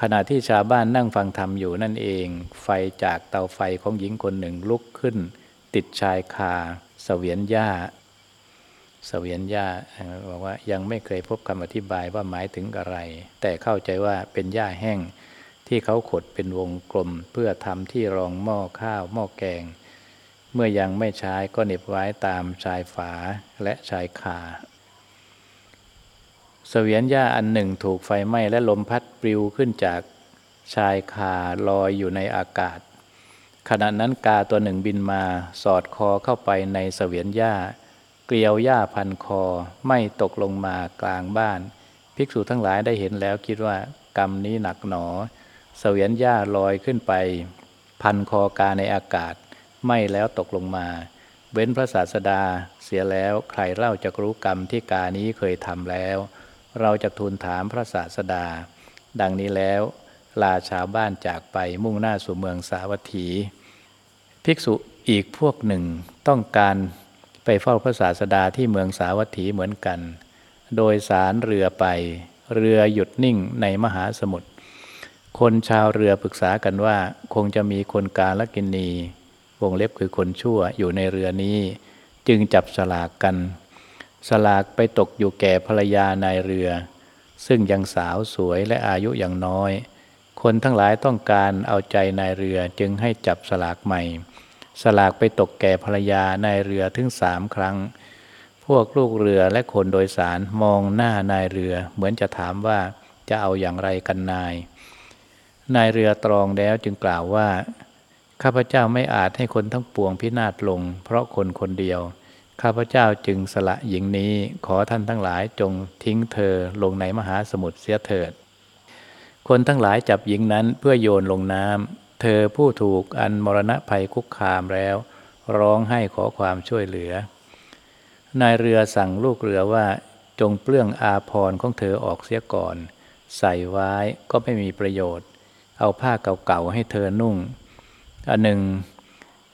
ขณะที่ชาวบ้านนั่งฟังธรรมอยู่นั่นเอง ไฟจากเตาไฟของหญิงคนหนึ่งลุกขึ้น ติดชายคาสเสวียนหญ้าสเสวียนหญ้าบอกว่ายังไม่เคยพบคำอธิบายว่าหมายถึงอะไร แต่เข้าใจว่าเป็นหญ้าแห้งที่เขาขดเป็นวงกลมเพื่อทำที่รองหม้อข้าวหม้อแกง เมื่อยังไม่ใช้ก็เน็บไว้ตามชายฝาและชายคา เสวียนหญ้าอันหนึ่งถูกไฟไหม้และลมพัดปลิวขึ้นจากชายคาลอยอยู่ในอากาศ ขณะนั้นกาตัวหนึ่งบินมาสอดคอเข้าไปในเสวียนหญ้า เกลียวหญ้าพันคอไม่ตกลงมากลางบ้าน ภิกษุทั้งหลายได้เห็นแล้วคิดว่ากรรมนี้หนักหนอ เสวียนหญ้าลอยขึ้นไป พันคอกาในอากาศ ไม่แล้วตกลงมา เว้นพระศาสดาเสียแล้วใครเล่าจะรู้กรรมที่กานี้เคยทำแล้ว เราจะทูลถามพระศาสดา ดังนี้แล้วลาชาวบ้านจากไปมุ่งหน้าสู่เมืองสาวัตถี ภิกษุอีกพวกหนึ่งต้องการไปเฝ้าพระศาสดาที่เมืองสาวัตถีเหมือนกัน โดยสารเรือไป เรือหยุดนิ่งในมหาสมุทร คนชาวเรือปรึกษากันว่าคงจะมีคนกาลกินี วงเล็บคือคนชั่วอยู่ในเรือนี้ จึงจับสลากกัน สลากไปตกอยู่แก่ภรรยานายเรือ ซึ่งยังสาวสวยและอายุอยังน้อย คนทั้งหลายต้องการเอาใจนายเรือจึงให้จับสลากใหม่ สลากไปตกแก่ภรรยานายเรือถึงสามครั้ง พวกลูกเรือและคนโดยสารมองหน้านายเรือเหมือนจะถามว่าจะเอาอย่างไรกันนาย นายเรือตรองแล้วจึงกล่าวว่า ข้าพเจ้าไม่อาจให้คนทั้งปวงพินาศลง เพราะคนคนเดียว ข้าพเจ้าจึงสละหญิงนี้ขอท่านทั้งหลายจงทิ้งเธอลงในมหาสมุทรเสียเถิด คนทั้งหลายจับหญิงนั้นเพื่อโยนลงน้ำเธอผู้ถูกอันมรณะภัยคุกคามแล้ว ร้องให้ขอความช่วยเหลือนายเรือสั่งลูกเรือว่าจงเปลื้องอาพรของเธอออกเสียก่อน ใส่ไว้ก็ไม่มีประโยชน์ เอาผ้าเก่าๆให้เธอนุ่ง อันหนึ่ง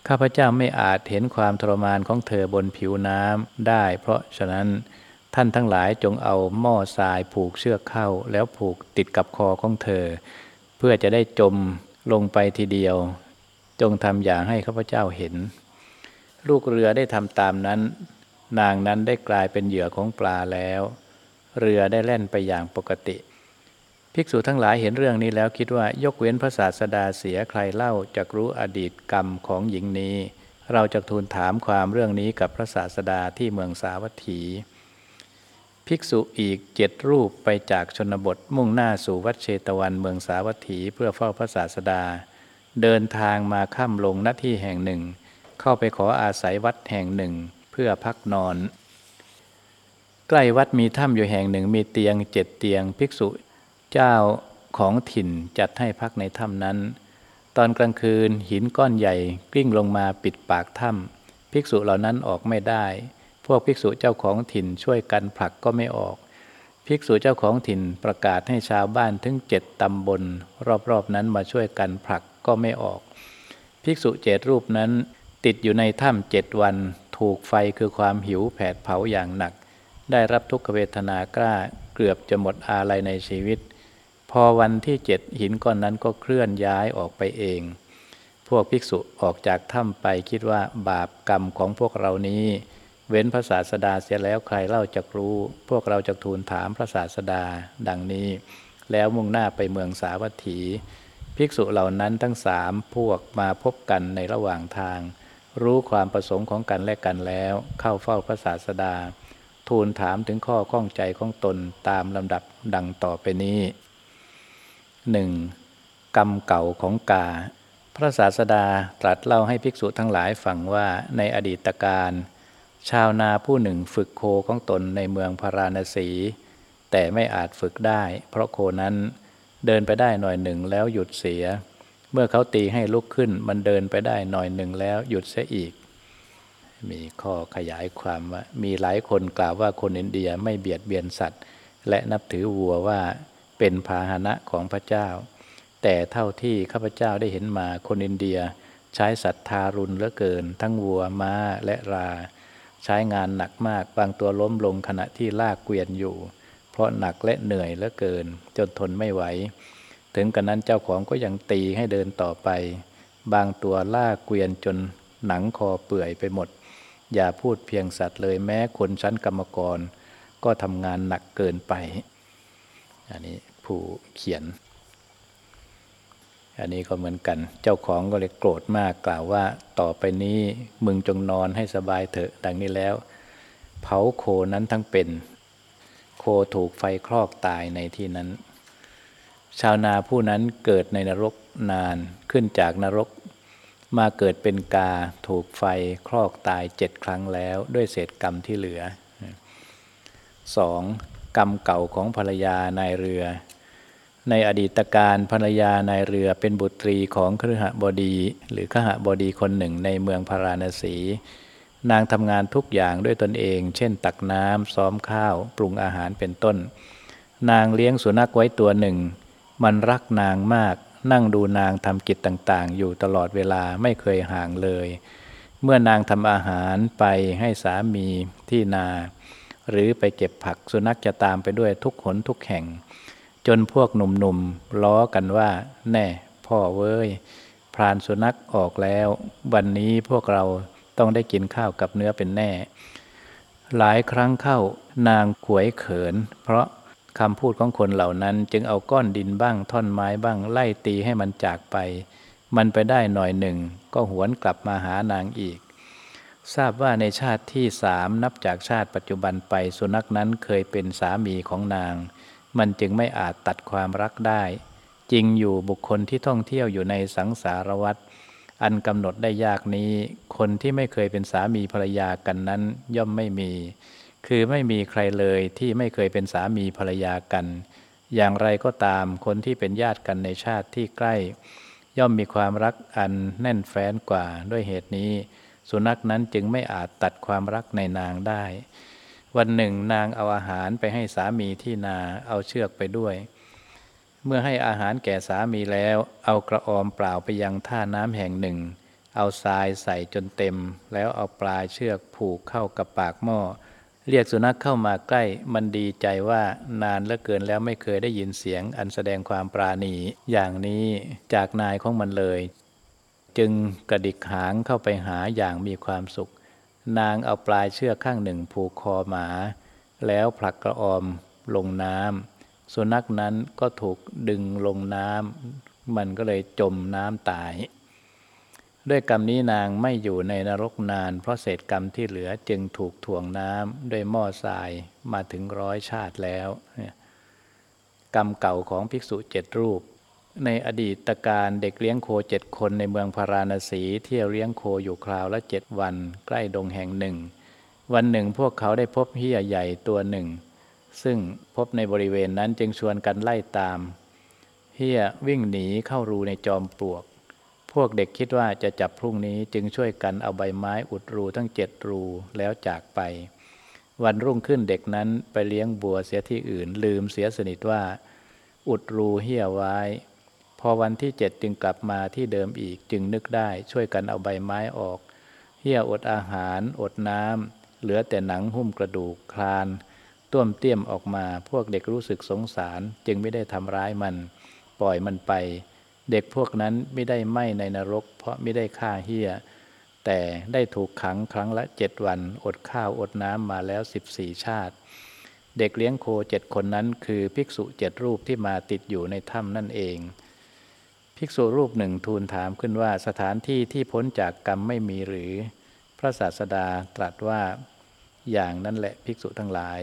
ข้าพเจ้าไม่อาจเห็นความทรมานของเธอบนผิวน้ำได้ เพราะฉะนั้นท่านทั้งหลายจงเอาหม้อทรายผูกเชือกเข้า แล้วผูกติดกับคอของเธอ เพื่อจะได้จมลงไปทีเดียว จงทำอย่างให้ข้าพเจ้าเห็น ลูกเรือได้ทำตามนั้น นางนั้นได้กลายเป็นเหยื่อของปลาแล้ว เรือได้แล่นไปอย่างปกติ ภิกษุทั้งหลายเห็นเรื่องนี้แล้วคิดว่ายกเว้นพระศาสดาเสียใครเล่าจะรู้อดีตกรรมของหญิงนี้ เราจะทูลถามความเรื่องนี้กับพระศาสดาที่เมืองสาวัตถี ภิกษุอีกเจ็ดรูปไปจากชนบทมุ่งหน้าสู่วัดเชตวันเมืองสาวัตถีเพื่อเฝ้าพระศาสดา เดินทางมาค่ำลงณที่แห่งหนึ่ง เข้าไปขออาศัยวัดแห่งหนึ่งเพื่อพักนอน ใกล้วัดมีถ้ำอยู่แห่งหนึ่งมีเตียงเจ็ดเตียง ภิกษุ เจ้าของถิ่นจัดให้พักในถ้ำนั้น ตอนกลางคืนหินก้อนใหญ่กลิ้งลงมาปิดปากถ้ำภิกษุเหล่านั้นออกไม่ได้ พวกภิกษุเจ้าของถิ่นช่วยกันผลักก็ไม่ออก ภิกษุเจ้าของถิ่นประกาศให้ชาวบ้านถึงเจ็ดตำบล รอบๆนั้นมาช่วยกันผลักก็ไม่ออก ภิกษุเจ็ดรูปนั้น ติดอยู่ในถ้ำเจ็ดวัน ถูกไฟคือความหิวแผดเผาอย่างหนัก ได้รับทุกขเวทนากล้าเกือบจะหมดอาลัยในชีวิต พอวันที่เจ็ดหินก้อนนั้นก็เคลื่อนย้ายออกไปเอง พวกภิกษุออกจากถ้ำไปคิดว่าบาปกรรมของพวกเรานี้ เว้นพระศาสดาเสียแล้วใครเล่าจะรู้ พวกเราจะทูลถามพระศาสดาดังนี้ แล้วมุ่งหน้าไปเมืองสาวัตถี ภิกษุเหล่านั้นทั้งสามพวกมาพบกันในระหว่างทาง รู้ความประสงค์ของกันและกันแล้ว เข้าเฝ้าพระศาสดา ทูลถามถึงข้อข้องใจของตนตามลำดับดังต่อไปนี้ 1. กรรมเก่าของกา พระศาสดาตรัสเล่าให้ภิกษุทั้งหลายฟังว่าในอดีตการชาวนาผู้หนึ่งฝึกโคของตนในเมืองพาราณสี แต่ไม่อาจฝึกได้ เพราะโคนั้นเดินไปได้หน่อยหนึ่งแล้วหยุดเสีย เมื่อเขาตีให้ลุกขึ้นมันเดินไปได้หน่อยหนึ่งแล้วหยุดเสียอีก มีข้อขยายความว่ามีหลายคนกล่าวว่าคนอินเดียไม่เบียดเบียนสัตว์ และนับถือวัวว่า เป็นพาหนะของพระเจ้า แต่เท่าที่ข้าพเจ้าได้เห็นมาคนอินเดียใช้สัตว์ทารุณเหลือเกิน ทั้งวัวม้าและรา ใช้งานหนักมากบางตัวล้มลงขณะที่ลากเกวียนอยู่ เพราะหนักและเหนื่อยเหลือเกิน จนทนไม่ไหว ถึงกระนั้นเจ้าของก็ยังตีให้เดินต่อไป บางตัวลากเกวียนจนหนังคอเปื่อยไปหมด อย่าพูดเพียงสัตว์เลยแม้คนชั้นกรรมกร ก็ทำงานหนักเกินไป อันนี้ ผู้เขียน อันนี้ก็เหมือนกัน เจ้าของก็เลยโกรธมากกล่าวว่า ต่อไปนี้มึงจงนอนให้สบายเถอะ ดังนี้แล้ว เผาโคนั้นทั้งเป็น โคถูกไฟคลอกตายในที่นั้น ชาวนาผู้นั้นเกิดในนรกนานขึ้นจากนรกมาเกิดเป็นกาถูกไฟคลอกตายเจ็ดครั้งแล้วด้วยเศษกรรมที่เหลือ 2. กรรมเก่าของภรรยานายเรือ ในอดีตการภรรยาในเรือเป็นบุตรีของครหบดี หรือขหบดีคนหนึ่งในเมืองพาราณสี นางทำงานทุกอย่างด้วยตนเอง เช่น ตักน้ำซ้อมข้าว ปรุงอาหารเป็นต้น นางเลี้ยงสุนัขไว้ตัวหนึ่ง มันรักนางมาก นั่งดูนางทำกิจต่างๆ อยู่ตลอดเวลาไม่เคยห่างเลย เมื่อนางทำอาหารไปให้สามีที่นา หรือไปเก็บผักสุนัขจะตามไปด้วยทุกหนทุกแห่ง จนพวกหนุ่มๆล้อกันว่า แน่พ่อเว้ย พรานสุนัขออกแล้ว วันนี้พวกเราต้องได้กินข้าวกับเนื้อเป็นแน่ หลายครั้งเข้านางขวยเขิน เพราะคำพูดของคนเหล่านั้นจึงเอาก้อนดินบ้างท่อนไม้บ้างไล่ตีให้มันจากไป มันไปได้หน่อยหนึ่ง ก็หวนกลับมาหานางอีก ทราบว่าในชาติที่สามนับจากชาติปัจจุบันไปสุนัขนั้นเคยเป็นสามีของนาง มันจึงไม่อาจตัดความรักได้ จริงอยู่บุคคลที่ท่องเที่ยวอยู่ในสังสารวัฏอันกำหนดได้ยากนี้ คนที่ไม่เคยเป็นสามีภรรยากันนั้นย่อมไม่มี คือไม่มีใครเลยที่ไม่เคยเป็นสามีภรรยากัน อย่างไรก็ตามคนที่เป็นญาติกันในชาติที่ใกล้ ย่อมมีความรักอันแน่นแฟ้นกว่าด้วยเหตุนี้ สุนัขนั้นจึงไม่อาจตัดความรักในนางได้ วันหนึ่งนางเอาอาหารไปให้สามีที่นาเอาเชือกไปด้วย เมื่อให้อาหารแก่สามีแล้ว เอากระออมเปล่าไปยังท่าน้ำแห่งหนึ่ง เอาทรายใส่จนเต็ม แล้วเอาปลายเชือกผูกเข้ากับปากหม้อ เรียกสุนัขเข้ามาใกล้มันดีใจว่านานเหลือเกินแล้วไม่เคยได้ยินเสียงอันแสดงความปราณี อย่างนี้จากนายของมันเลย จึงกระดิกหางเข้าไปหาอย่างมีความสุข นางเอาปลายเชือกข้างหนึ่งผูกคอหมา แล้วผลักกระออมลงน้ำสุนัขนั้นก็ถูกดึงลงน้ำมันก็เลยจมน้ำตาย ด้วยกรรมนี้นางไม่อยู่ในนรกนาน เพราะเศษกรรมที่เหลือจึงถูกถ่วงน้ำด้วยหม้อทรายมาถึงร้อยชาติแล้ว กรรมเก่าของภิกษุเจ็ดรูป ในอดีตการเด็กเลี้ยงโคเจ็ดคนในเมืองพาราณสีเที่ยวเลี้ยงโคอยู่คราวละเจ็ดวัน ใกล้ดงแห่งหนึ่ง วันหนึ่งพวกเขาได้พบเฮี้ยใหญ่ตัวหนึ่ง ซึ่งพบในบริเวณนั้นจึงชวนกันไล่ตามเฮี้ยวิ่งหนีเข้ารูในจอมปลวก พวกเด็กคิดว่าจะจับพรุ่งนี้จึงช่วยกันเอาใบไม้อุดรูทั้งเจ็ดรูแล้วจากไป วันรุ่งขึ้นเด็กนั้นไปเลี้ยงบัวเสียที่อื่น ลืมเสียสนิทว่า อุดรูเฮี้ยไว้ พอวันที่เจ็ดจึงกลับมาที่เดิมอีกจึงนึกได้ช่วยกันเอาใบไม้ออก เหี้ยอดอาหาร อดน้ำเหลือแต่หนังหุ้มกระดูกคลานต้วมเตี้ยมออกมาพวกเด็กรู้สึกสงสาร จึงไม่ได้ทำร้ายมัน ปล่อยมันไป เด็กพวกนั้นไม่ได้ไหมในนรก เพราะไม่ได้ฆ่าเหี้ยแต่ได้ถูกขังครั้งละเจ็ดวัน อดข้าวอดน้ำมาแล้วสิบสี่ชาติ เด็กเลี้ยงโคเจ็ดคนนั้นคือภิกษุเจ็ดรูปที่มาติดอยู่ในถ้ำนั่นเอง ภิกษุรูปหนึ่งทูลถามขึ้นว่าสถานที่ที่พ้นจากกรรมไม่มีหรือ พระศาสดาตรัสว่าอย่างนั้นแหละภิกษุทั้งหลาย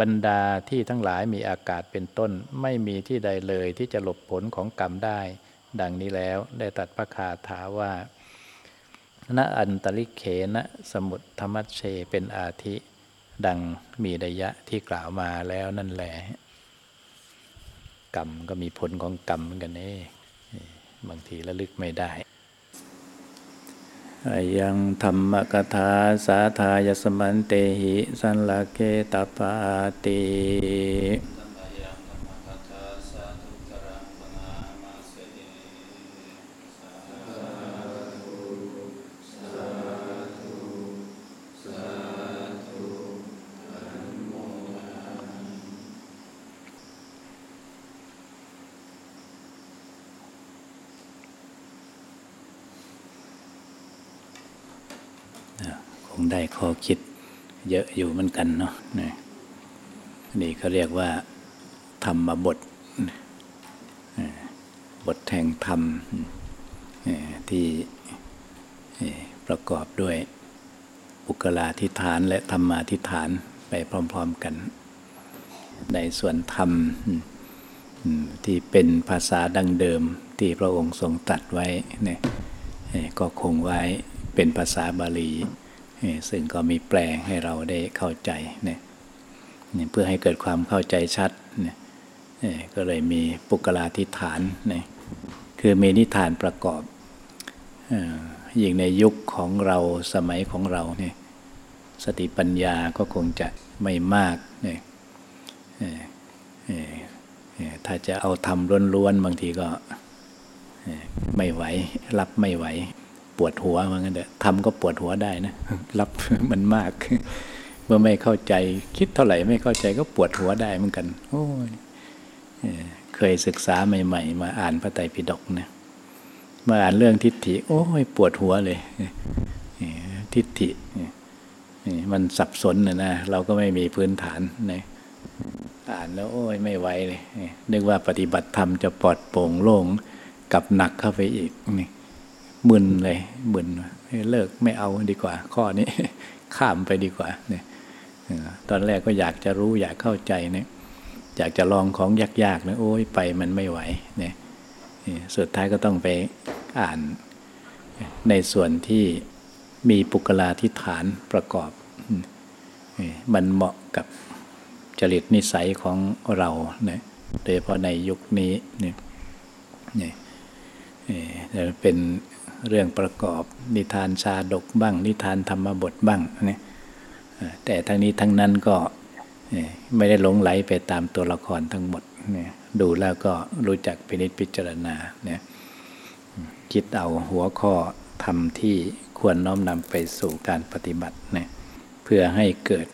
บรรดาที่ทั้งหลายมีอากาศเป็นต้น ไม่มีที่ใดเลยที่จะหลบผลของกรรมได้ ดังนี้แล้วได้ตัดพระคาถาว่าณอันตริเขณสมุทธรรมเชเป็นอาทิดังมีดยะที่กล่าวมาแล้วนั่นแหละ กรรมก็มีผลของกรรมเหมือนกันนี่ บางทีระลึกไม่ได้ยังธรรมกถาสาธายสมันเตหิ สันลเกตปาติได้ ข้อคิดเยอะอยู่เหมือนกันเนาะนี่เขาเรียกว่า ธรรมบท บทแห่งธรรมที่ประกอบด้วยบุคลาธิฐานและธรรมาธิฐานไปพร้อม ๆกัน ในส่วนธรรมที่เป็นภาษาดังเดิมที่พระองค์ทรงตัดไว้เนี่ยก็คงไว้เป็นภาษาบาลี ซึ่งก็มีแปลงให้เราได้เข้าใจเนี่ยเพื่อให้เกิดความเข้าใจชัดเนี่ยก็เลยมีปุกลาธิฐานเนี่ยคือมีนิทานประกอบยิ่งในยุคของเราสมัยของเราเนี่ยสติปัญญาก็คงจะไม่มากเนี่ยถ้าจะเอาทำล้วนๆบางทีก็ไม่ไหว รับไม่ไหว ปวดหัวว่างั้นเถอทำก็ปวดหัวได้นะ รับมันมาก เมื่อไม่เข้าใจคิดเท่าไหร่ไม่เข้าใจก็ปวดหัวได้เหมือนกัน โอ้ยเคยศึกษาใหม่ ๆ มาอ่านพระไตรปิฎกนะมาอ่านเรื่องทิฏฐิ โอ้ยปวดหัวเลยทิฏฐิมันสับสนนะนะเราก็ไม่มีพื้นฐานนะอ่านแล้วโอ้ยไม่ไหวเลยนึกว่าปฏิบัติธรรมจะปลอดโปร่งโล่งกับหนักเข้าไปอีกนี่ มึนเลยมึนเลิกไม่เอาดีกว่า ข้อนี้ ข้ามไปดีกว่าเนี่ยตอนแรกก็อยากจะรู้อยากเข้าใจเนี่ยอยากจะลองของยากๆนะโอ้ยไปมันไม่ไหวเนี่ยสุดท้ายก็ต้องไปอ่าน ในส่วนที่มีปุกลาธิฐานประกอบ มันเหมาะกับจริตนิสัยของเราเนี่ยโดยเฉพาะในยุคนี้เนี่ยเป็น เรื่องประกอบนิทานชาดกบ้าง นิทานธรรมบทบ้างนี่แต่ทั้งนี้ทั้งนั้นก็ไม่ได้หลงไหลไปตามตัวละครทั้งหมดเนี่ยดูแล้วก็รู้จักพินิจพิจารณาเนี่ยคิดเอาหัวข้อทำที่ควรน้อมนำไปสู่การปฏิบัติเนี่ยเพื่อให้เกิด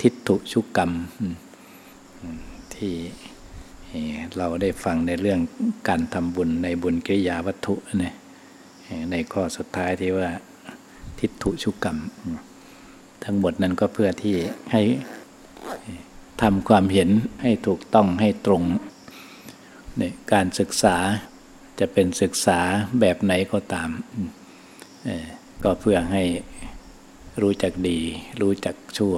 ทิฏฐุชุกกรรมที่เราได้ฟังในเรื่องการทำบุญในบุญกิริยาวัตถุเนี่ย ในข้อสุดท้ายที่ว่าทิฏฐุชุกรรม ทั้งหมดนั้นก็เพื่อที่ให้ทำความเห็นให้ถูกต้องให้ตรงในการศึกษาจะเป็นศึกษาแบบไหนก็ตาม ก็เพื่อให้รู้จักดี รู้จักชั่ว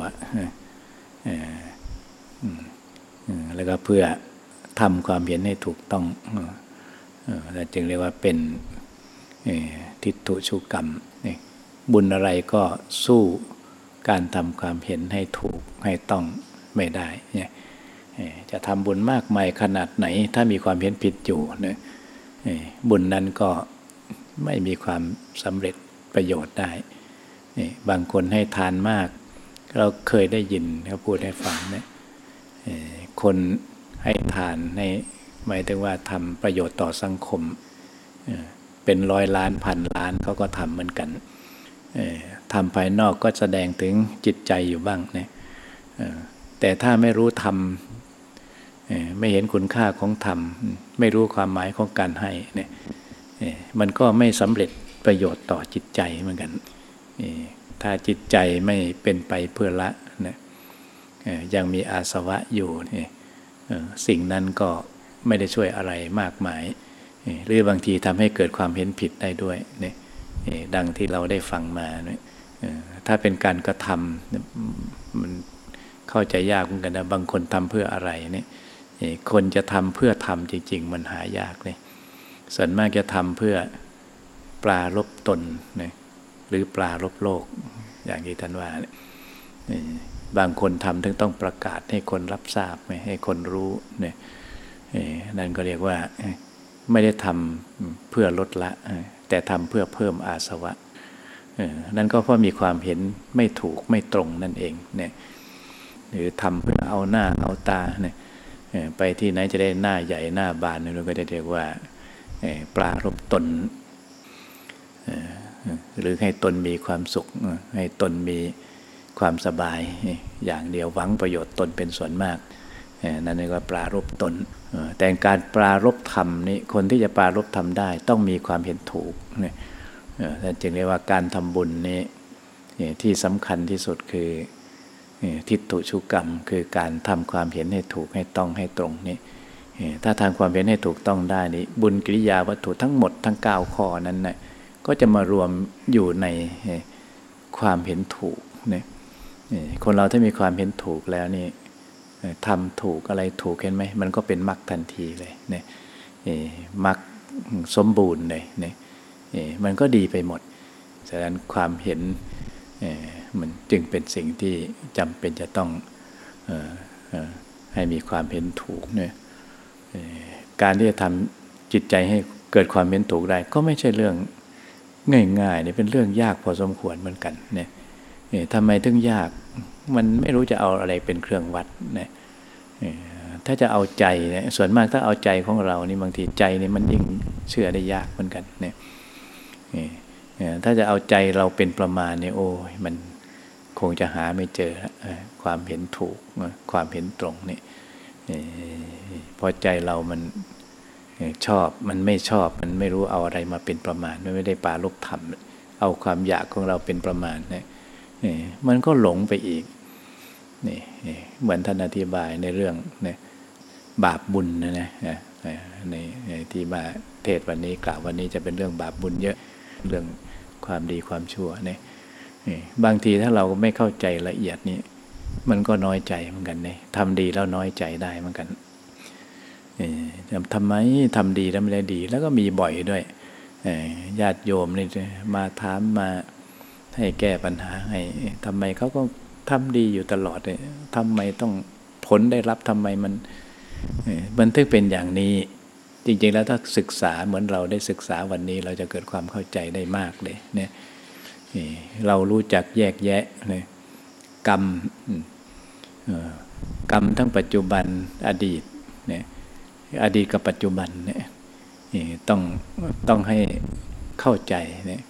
แล้วก็เพื่อทำความเห็นให้ถูกต้องจึงเรียกว่าเป็น ทิฏฐุชุกรรมบุญอะไรก็สู้การทำความเห็นให้ถูกให้ต้องไม่ได้จะทำบุญมากมายขนาดไหน ถ้ามีความเห็นผิดอยู่เนี่ยบุญนั้นก็ไม่มีความสำเร็จประโยชน์ได้ บางคนให้ทานมาก เราเคยได้ยินเขาพูดให้ฟังเนี่ยคนให้ทานในหมายถึงว่าทำประโยชน์ต่อสังคม เป็นร้อยล้านพันล้านเขาก็ทำเหมือนกันทำภายนอกก็แสดงถึงจิตใจอยู่บ้างนะแต่ถ้าไม่รู้ธรรมไม่เห็นคุณค่าของธรรม ไม่รู้ความหมายของการให้เนี่ยมันก็ไม่สำเร็จประโยชน์ต่อจิตใจเหมือนกัน ถ้าจิตใจไม่เป็นไปเพื่อละนะยังมีอาสวะอยู่ สิ่งนั้นก็ไม่ได้ช่วยอะไรมากมาย หรือบางทีทำให้เกิดความเห็นผิดได้ด้วยเนี่ยดังที่เราได้ฟังมาเนี่ยถ้าเป็นการกระทำมันเข้าใจยากเหมือนกันนะบางคนทำเพื่ออะไรเนี่ยคนจะทำเพื่อทำจริง ๆ มันหายากเลยส่วนมากจะทำเพื่อปลารบตนเนี่ยหรือปลารบโลก อย่างที่ท่านว่าเนี่ยบางคนทำถึงต้องประกาศให้คนรับทราบให้คนรู้เนี่ยนั่นก็เรียกว่า ไม่ได้ทำเพื่อลดละ แต่ทำเพื่อเพิ่มอาสวะนั่นก็เพราะมีความเห็นไม่ถูกไม่ตรงนั่นเองเนี่ยหรือทำเพื่อเอาหน้าเอาตาเนี่ยไปที่ไหนจะได้หน้าใหญ่หน้าบานเราก็จะเรียกว่าปลารบตนหรือให้ตนมีความสุข ให้ตนมีความสบายอย่างเดียวหวังประโยชน์ตนเป็นส่วนมากนั่นเรียกว่าปลารบตน แต่การปลารบธรรมนี่คนที่จะปลารบธรรมได้ ต้องมีความเห็นถูกเนี่ยจึงเรียกว่าการทำบุญนี้ที่สำคัญที่สุดคือทิฏฐุชุกรรม คือการทำความเห็นให้ถูกให้ต้องให้ตรงนี่ถ้าทำความเห็นให้ถูกต้องได้นี่บุญกิริยาวัตถุทั้งหมดทั้ง 9 ข้อนั้นนะก็จะมารวมอยู่ในความเห็นถูกเนี่ยคนเราถ้ามีความเห็นถูกแล้วนี่ ทำถูกอะไรถูกเห็นไหมมันก็เป็นมรรคทันทีเลยเนี่ยมรรคสมบูรณ์เลยเนี่ยมันก็ดีไปหมดฉะนั้นความเห็นมันจึงเป็นสิ่งที่จำเป็นจะต้องให้มีความเห็นถูกเนี่ยการที่จะทำจิตใจให้เกิดความเห็นถูกได้ ก็ไม่ใช่เรื่องง่ายๆเนี่ยเป็นเรื่องยากพอสมควรเหมือนกันเนี่ยทำไมถึงยาก มันไม่รู้จะเอาอะไรเป็นเครื่องวัดเนี่ยถ้าจะเอาใจเนี่ยส่วนมากถ้าเอาใจของเรานี่บางทีใจนี่มันยิ่งเชื่อได้ยากเหมือนกันเนี่ยถ้าจะเอาใจเราเป็นประมาณเนี่ยโอ้ยมันคงจะหาไม่เจอความเห็นถูกความเห็นตรงเนี่ยพอใจเรามันชอบมันไม่ชอบมันไม่รู้เอาอะไรมาเป็นประมาณ ไม่ได้ปาลบธรรม เอาความอยากของเราเป็นประมาณเนี่ย มันก็หลงไปอีกนี่เหมือนท่านอธิบายในเรื่องเนี่ยบาปบุญนะนะในที่มาเทศวันนี้กล่าววันนี้จะเป็นเรื่องบาปบุญเยอะเรื่องความดีความชั่วเนี่ยบางทีถ้าเราไม่เข้าใจละเอียดนี่มันก็น้อยใจเหมือนกันเนี่ยทำดีแล้วน้อยใจได้เหมือนกันทำไมทำดีแล้วไม่ได้ดี แล้วก็มีบ่อยด้วยญาติโยมนี่มาถามมา ให้แก้ปัญหาให้ทำไมเขาก็ทำดีอยู่ตลอดเลยทำไมต้องผลได้รับทำไมมันมันถึงเป็นอย่างนี้ จริง ๆ แล้วถ้าศึกษาเหมือนเราได้ศึกษาวันนี้ เราจะเกิดความเข้าใจได้มากเลยเนี่ยเรารู้จักแยกแยะเนี่ยกรรมกรรมทั้งปัจจุบันอดีตเนี่ยอดีตกับปัจจุบันเนี่ยต้องต้องให้เข้าใจเนี่ย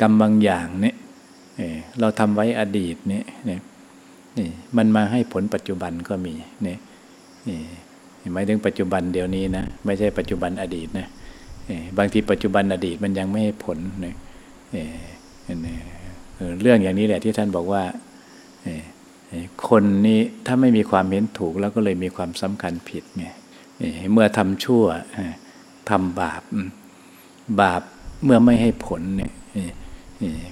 กรรมบางอย่างเนี่ยเราทำไว้อดีตเนี่ยนี่มันมาให้ผลปัจจุบันก็มีเนี่ยหมายถึงปัจจุบันเดี๋ยวนี้นะไม่ใช่ปัจจุบันอดีตนะบางทีปัจจุบันอดีตมันยังไม่ให้ผลเนี่ยเรื่องอย่างนี้แหละที่ท่านบอกว่าคนนี้ถ้าไม่มีความเห็นถูกแล้วก็เลยมีความสำคัญผิดไงเมื่อทำชั่วทำบาปบาปเมื่อไม่ให้ผลเนี่ย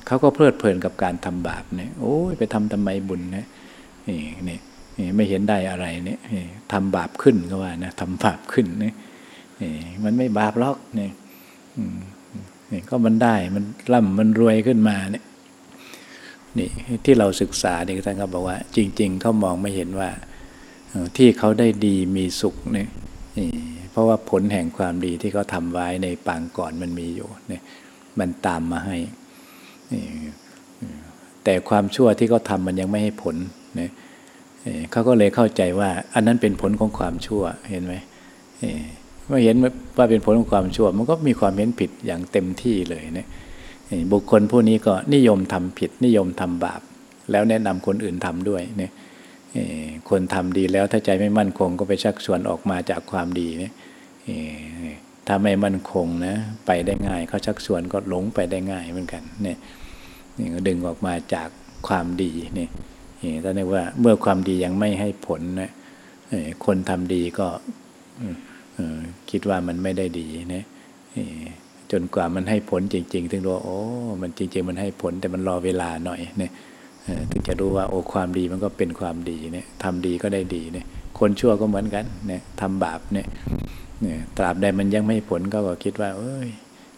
เขาก็เพลิดเพลินกับการทำบาปเนี่ยโอ้ยไปทำทำไมบุญนะนี่นี่ไม่เห็นได้อะไรเนี่ยทำบาปขึ้นก็ว่านะทำบาปขึ้นเนี่ยมันไม่บาปหรอกเนี่ยนี่ก็มันได้มันร่ำมันรวยขึ้นมาเนี่ยนี่ที่เราศึกษาเนี่ยท่านก็บอกว่า จริง ๆเขามองไม่เห็นว่าที่เขาได้ดีมีสุขเนี่ยเพราะว่าผลแห่งความดีที่เขาทำไว้ในปางก่อนมันมีอยู่เนี่ย มันตามมาให้ แต่ความชั่วที่เขาทำมันยังไม่ให้ผลเนี่ยเขาก็เลยเข้าใจว่า อันนั้นเป็นผลของความชั่วเห็นไหมเมื่อเห็นว่าเป็นผลของความชั่ว มันก็มีความเห็นผิดอย่างเต็มที่เลยเนี่ยบุคคลผู้นี้ก็นิยมทำผิด นิยมทำบาป แล้วแนะนำคนอื่นทำด้วยเนี่ยคนทำดีแล้วถ้าใจไม่มั่นคงก็ไปชักชวนออกมาจากความดีเนี่ย ถ้าไม่มั่นคงนะ ไปได้ง่ายเขาชักชวนก็หลงไปได้ง่ายเหมือนกันเนี่ยนี่ก็ดึงออกมาจากความดีเนี่ยถ้าเรียกว่าเมื่อความดียังไม่ให้ผลนะคนทำดีก็คิดว่ามันไม่ได้ดีนะจนกว่ามันให้ผลจริง ๆ ถึงรู้ว่าโอ้ มันจริง ๆ มันให้ผลแต่มันรอเวลาหน่อยเนี่ยถึงจะรู้ว่าโอ้ความดีมันก็เป็นความดีเนี่ยทำดีก็ได้ดีเนี่ย คนชั่วก็เหมือนกันเนี่ยทำบาปเนี่ยเนี่ยตราบใดมันยังไม่ผลก็ก็คิดว่า เอ้ย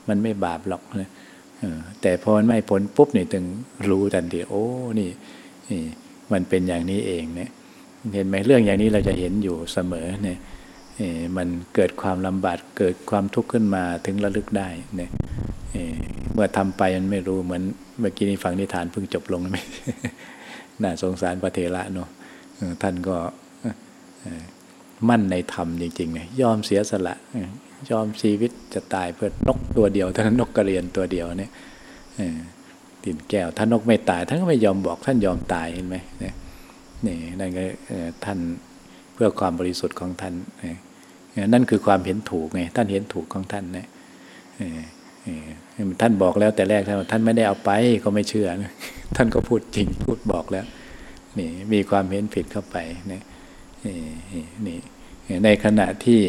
มันไม่บาปหรอกนะแต่พอมันไม่ผลปุ๊บเนี่ยถึงรู้ทันทีโอ้นี่นี่มันเป็นอย่างนี้เองเนี่ยเห็นไหมเรื่องอย่างนี้เราจะเห็นอยู่เสมอเนี่ยมันเกิดความลำบากเกิดความทุกข์ขึ้นมาถึงระลึกได้เนี่ยเมื่อทำไปมันไม่รู้เหมือนเมื่อกี้นี้ฟังนิทานเพิ่งจบลงไหมน่าสงสารพระเทระเนาะท่านก็ มั่นในธรรมจริงๆเนี่ยยอมเสียสละยอมชีวิตจะตายเพื่อนกตัวเดียวท่านนกกระเรียนตัวเดียวเนี่ยตินแก้วท่านนกไม่ตาย ท่านก็ไม่ยอมบอกท่านยอมตายเห็นไหมนี่นั่นก็ท่านเพื่อความบริสุทธิ์ของท่านนั่นคือความเห็นถูกไงท่านเห็นถูกของท่านนะท่านบอกแล้วแต่แรกท่านท่านไม่ได้เอาไปก็ไม่เชื่อ ท่านก็พูดจริงพูดบอกแล้วนี่มีความเห็นผิดเข้าไปนี่ นี่ในขณะที่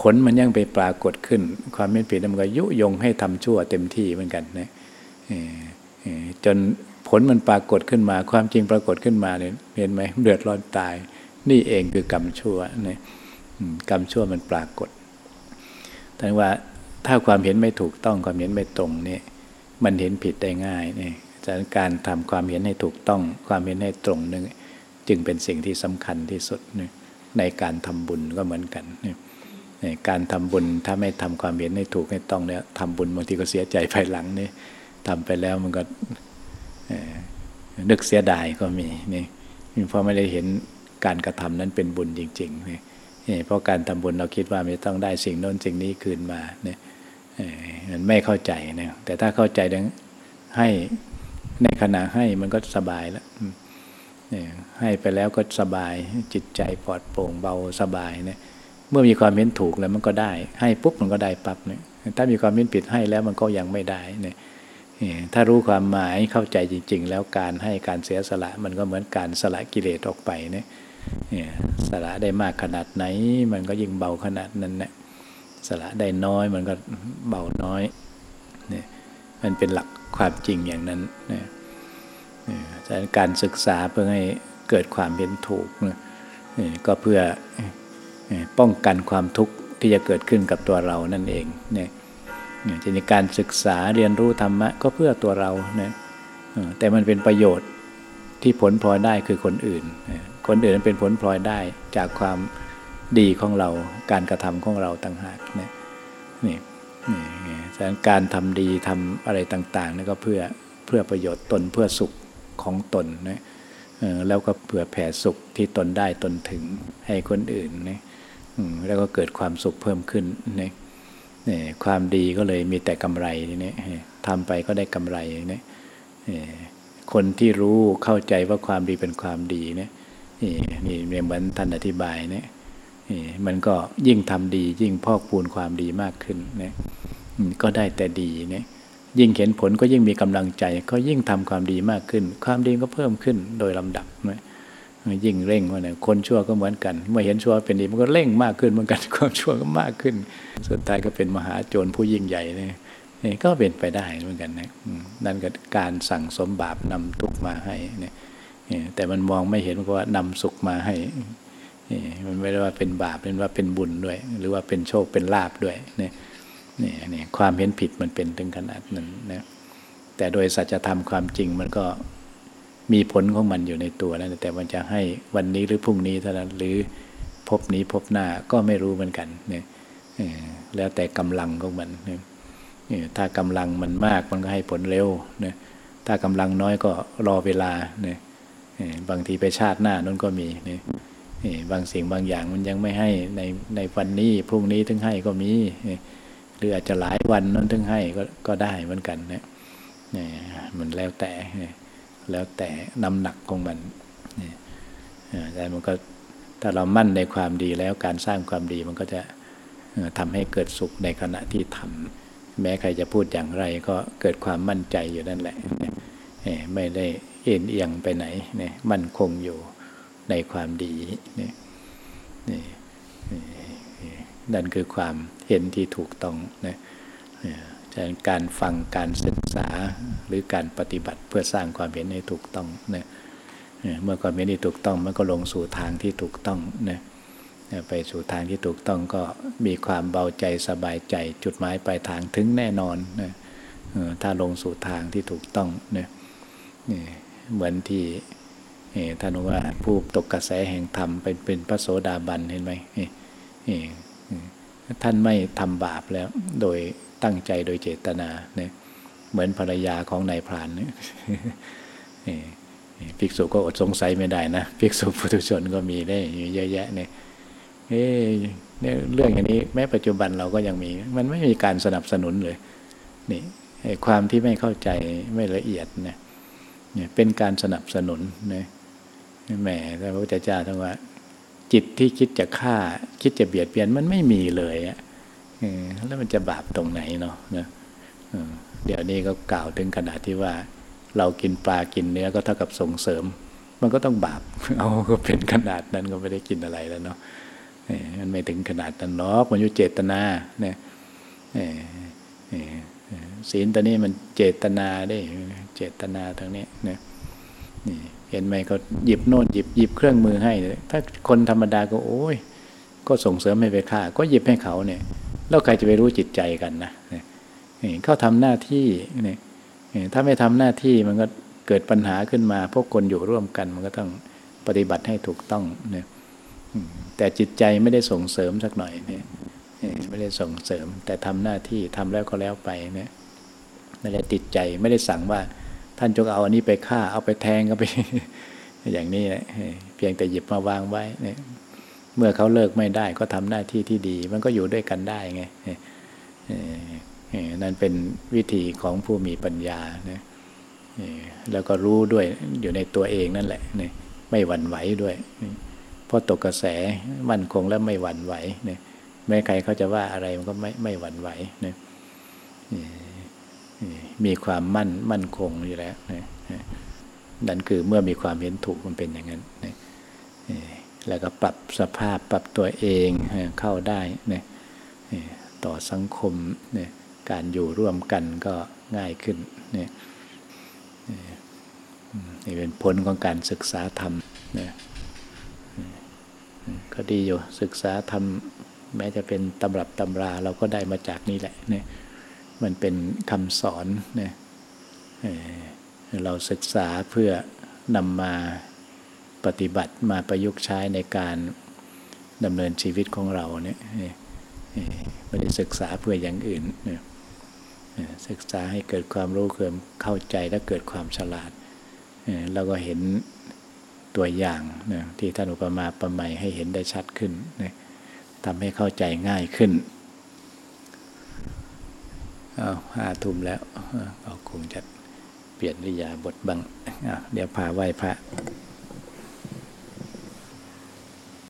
ผลมันยังไปปรากฏขึ้น ความเห็นผิดมันก็ยุยงให้ทำชั่วเต็มที่เหมือนกันนะจนผลมันปรากฏขึ้นมา ความจริงปรากฏขึ้นมาเนี่ยเห็นไหมเดือดร้อนตาย นี่เองคือกรรมชั่วนี่ยกรรมชั่วมันปรากฏแต่ว่าถ้าความเห็นไม่ถูกต้องความเห็นไม่ตรงนี่มันเห็นผิดได้ง่ายนี่จากการทำความเห็นให้ถูกต้อง ความเห็นให้ตรงนึง จึงเป็นสิ่งที่สำคัญที่สุดในการทำบุญก็เหมือนกันการทำบุญถ้าไม่ทำความเห็นให้ถูกให้ต้องเนี่ยทำบุญบางทีก็เสียใจภายหลังนี่ทำไปแล้วมันก็นึกเสียดายก็มีนี่เพราะไม่ได้เห็นการกระทำนั้นเป็นบุญจริงๆนี่เพราะการทำบุญเราคิดว่าไม่ต้องได้สิ่งโน้นสิ่งนี้คืนมาเนี่ยมันไม่เข้าใจนะแต่ถ้าเข้าใจดังให้ในขณะให้มันก็สบายแล้ว ให้ไปแล้วก็สบายจิตใจปลอดโปร่งเบาสบายเนี่ยเมื่อมีความเห็นถูกแล้วมันก็ได้ ให้ปุ๊บมันก็ได้ปั๊บเนี่ยถ้ามีความเห็นผิดให้แล้วมันก็ยังไม่ได้เนี่ยถ้ารู้ความหมายเข้าใจจริง ๆ แล้วการให้การเสียสละมันก็เหมือนการสละกิเลสออกไปเนี่ยสละได้มากขนาดไหน มันก็ยิ่งเบาขนาดนั้นนะสละได้น้อยมันก็เบาน้อยเนี่ยมันเป็นหลักความจริงอย่างนั้นนะ การศึกษาเพื่อให้เกิดความเห็นถูกนะก็เพื่อป้องกันความทุกข์ที่จะเกิดขึ้นกับตัวเรานั่นเองเนี่ยจะในการศึกษาเรียนรู้ธรรมะก็เพื่อตัวเรานะแต่มันเป็นประโยชน์ที่ผลพลอยได้คือคนอื่น คนอื่นเป็นผลพลอยได้จากความดีของเราการกระทำของเราต่างหากนะนี่นี่การทำดีทำอะไรต่างๆนี่ก็เพื่อเพื่อประโยชน์ตนเพื่อสุข ของตนนะแล้วก็เผื่อแผ่สุขที่ตนได้ตนถึงให้คนอื่นนะแล้วก็เกิดความสุขเพิ่มขึ้นนะความดีก็เลยมีแต่กำไรนี่ทำไปก็ได้กำไรนี่คนที่รู้เข้าใจว่าความดีเป็นความดีเนี่ยนี่เหมือนท่านอธิบายเนี่ยมันก็ยิ่งทำดียิ่งพอกพูนความดีมากขึ้นนี่ยก็ได้แต่ดีเนี่ย ยิ่งเห็นผลก็ยิ่งมีกำลังใจ ก็ยิ่งทำความดีมากขึ้น ความดีก็เพิ่มขึ้นโดยลำดับนะยิ่งเร่งว่าเนี่ยคนชั่วก็เหมือนกัน เมื่อเห็นชั่วเป็นดีมันก็เร่งมากขึ้นเหมือนกันความชั่วก็มากขึ้น สุดท้ายก็เป็นมหาโจรผู้ยิ่งใหญ่เนี่ยนี่ก็เป็นไปได้เหมือนกันนะนั่นก็การสั่งสมบาปนำทุกมาให้เนี่ยแต่มันมองไม่เห็นว่านำสุขมาให้มันไม่ได้ว่าเป็นบาปเป็นว่าเป็นบุญด้วย หรือว่าเป็นโชคเป็นลาบด้วยเนี่ย นี่นี่ความเห็นผิดมันเป็นถึงขนาดนั้นนะแต่โดยสัจธรรมความจริงมันก็มีผลของมันอยู่ในตัวแล้วแต่มันจะให้วันนี้หรือพรุ่งนี้เท่านั้นหรือพบนี้พบหน้าก็ไม่รู้เหมือนกันเนี่ยแล้วแต่กำลังของมันเนี่ยถ้ากำลังมันมากมันก็ให้ผลเร็วเนี่ยถ้ากำลังน้อยก็รอเวลาเนี่ยบางทีไปชาติหน้านั้นก็มีเนี่ยบางสิ่งบางอย่างมันยังไม่ให้ในในวันนี้พรุ่งนี้ถึงให้ก็มี หรืออาจจะหลายวันนั้นถึงให้ก็ก็ได้เหมือนกันนะนี่มันแล้วแต่แล้วแต่น้ำหนักของมันนี่แต่มันก็ถ้าเรามั่นในความดีแล้วการสร้างความดีมันก็จะทำให้เกิดสุขในขณะที่ทำแม้ใครจะพูดอย่างไรก็เกิดความมั่นใจอยู่นั่นแหละไม่ได้เอ็นเอียงไปไหนเนี่ยมั่นคงอยู่ในความดีนี่นี่นั่นคือความ เห็นที่ถูกต้องนะการฟังการศึกษาหรือการปฏิบัติเพื่อสร้างความเห็นให้ถูกต้องนะเมื่อความเห็นที่ถูกต้องมันก็ลงสู่ทางที่ถูกต้องนะไปสู่ทางที่ถูกต้องก็มีความเบาใจสบายใจจุดหมายปลายทางถึงแน่นอนนะถ้าลงสู่ทางที่ถูกต้องนะเหมือนที่ท่านว่าผู้ตกกระแสแห่งธรรมเป็นเป็นพระโสดาบันเห็นไหม ท่านไม่ทำบาปแล้ว โดยตั้งใจโดยเจตนาเนี่ยเหมือนภรรยาของนายพรานเนี่ยภิกษุก็อดสงสัยไม่ได้นะภิกษุปุถุชนก็มีได้เยอะแยะเนี่ยเอ๊เนี่ยเรื่องอย่างนี้แม้ปัจจุบันเราก็ยังมี มันไม่มีการสนับสนุนเลยนี่ความที่ไม่เข้าใจไม่ละเอียดเนี่ยเป็นการสนับสนุนนะแหมพระพุทธเจ้าท่านว่า จิตที่คิดจะฆ่า คิดจะเบียดเบียนมันไม่มีเลยอะแล้วมันจะบาปตรงไหนเนาะนะเดี๋ยวนี้ก็กล่าวถึงขนาดที่ว่า เรากินปลากินเนื้อก็เท่ากับส่งเสริม มันก็ต้องบาปเอาก็เป็นขนาดนั้นก็ไม่ได้กินอะไรแล้วเนาะมันไม่ถึงขนาดนั้นหรอกมันอยู่เจตนาเนี่ยศีลตัวนี้มันเจตนาได้เจตนาทางนี้เนี่ย เห็นไหมเขาหยิบโน่นหยิบหยิบเครื่องมือให้ ถ้าคนธรรมดาก็โอ้ย ก็ส่งเสริมให้ไปฆ่า ก็หยิบให้เขาเนี่ย แล้วใครจะไปรู้จิตใจกันนะนี่เขาทำหน้าที่เนี่ยถ้าไม่ทำหน้าที่มันก็เกิดปัญหาขึ้นมา พวกคนอยู่ร่วมกัน มันก็ต้องปฏิบัติให้ถูกต้องเนี่ยแต่จิตใจไม่ได้ส่งเสริมสักหน่อยเนี่ยไม่ได้ส่งเสริม แต่ทำหน้าที่ทำแล้วก็แล้วไปเนี่ยนั่นแหละติดใจไม่ได้สั่งว่า ท่านจงเอาอันนี้ไปฆ่า เอาไปแทงก็ไป อย่างนี้นะเพียงแต่หยิบมาวางไว้เนี่ยเมื่อเขาเลิกไม่ได้ก็ทำหน้าที่ที่ดี มันก็อยู่ด้วยกันได้ไงนั่นเป็นวิธีของผู้มีปัญญานะแล้วก็รู้ด้วยอยู่ในตัวเองนั่นแหละไม่หวั่นไหวด้วยเพราะตกกระแสมั่นคงและไม่หวั่นไหวเนี่ยแม้ใครเขาจะว่าอะไรมันก็ไม่ไม่หวั่นไหวนะ มีความมั่นมั่นคงอยู่แล้วนะนั่นคือเมื่อมีความเห็นถูกมันเป็นอย่างนั้นนะแล้วก็ปรับสภาพปรับตัวเองเข้าได้นะต่อสังคมการอยู่ร่วมกันก็ง่ายขึ้นเนี่ยนี่เป็นผลของการศึกษาธรรมนะก็ดีอยู่ศึกษาธรรมแม้จะเป็นตำรับตำราเราก็ได้มาจากนี่แหละเนี่ย มันเป็นคำสอนเนี่ยเราศึกษาเพื่อนำมาปฏิบัติมาประยุกต์ใช้ในการดำเนินชีวิตของเราเนี่ยไม่ได้ศึกษาเพื่ออย่างอื่น ศึกษาให้เกิดความรู้เกิดเข้าใจและเกิดความฉลาดเราก็เห็นตัวอย่างที่ท่านอุปมาประไมยให้เห็นได้ชัดขึ้นทำให้เข้าใจง่ายขึ้น อาห้าทุ่มแล้วเราคงจะเปลี่ยนริยาบทบังเดี๋ยวพาไหว้พระ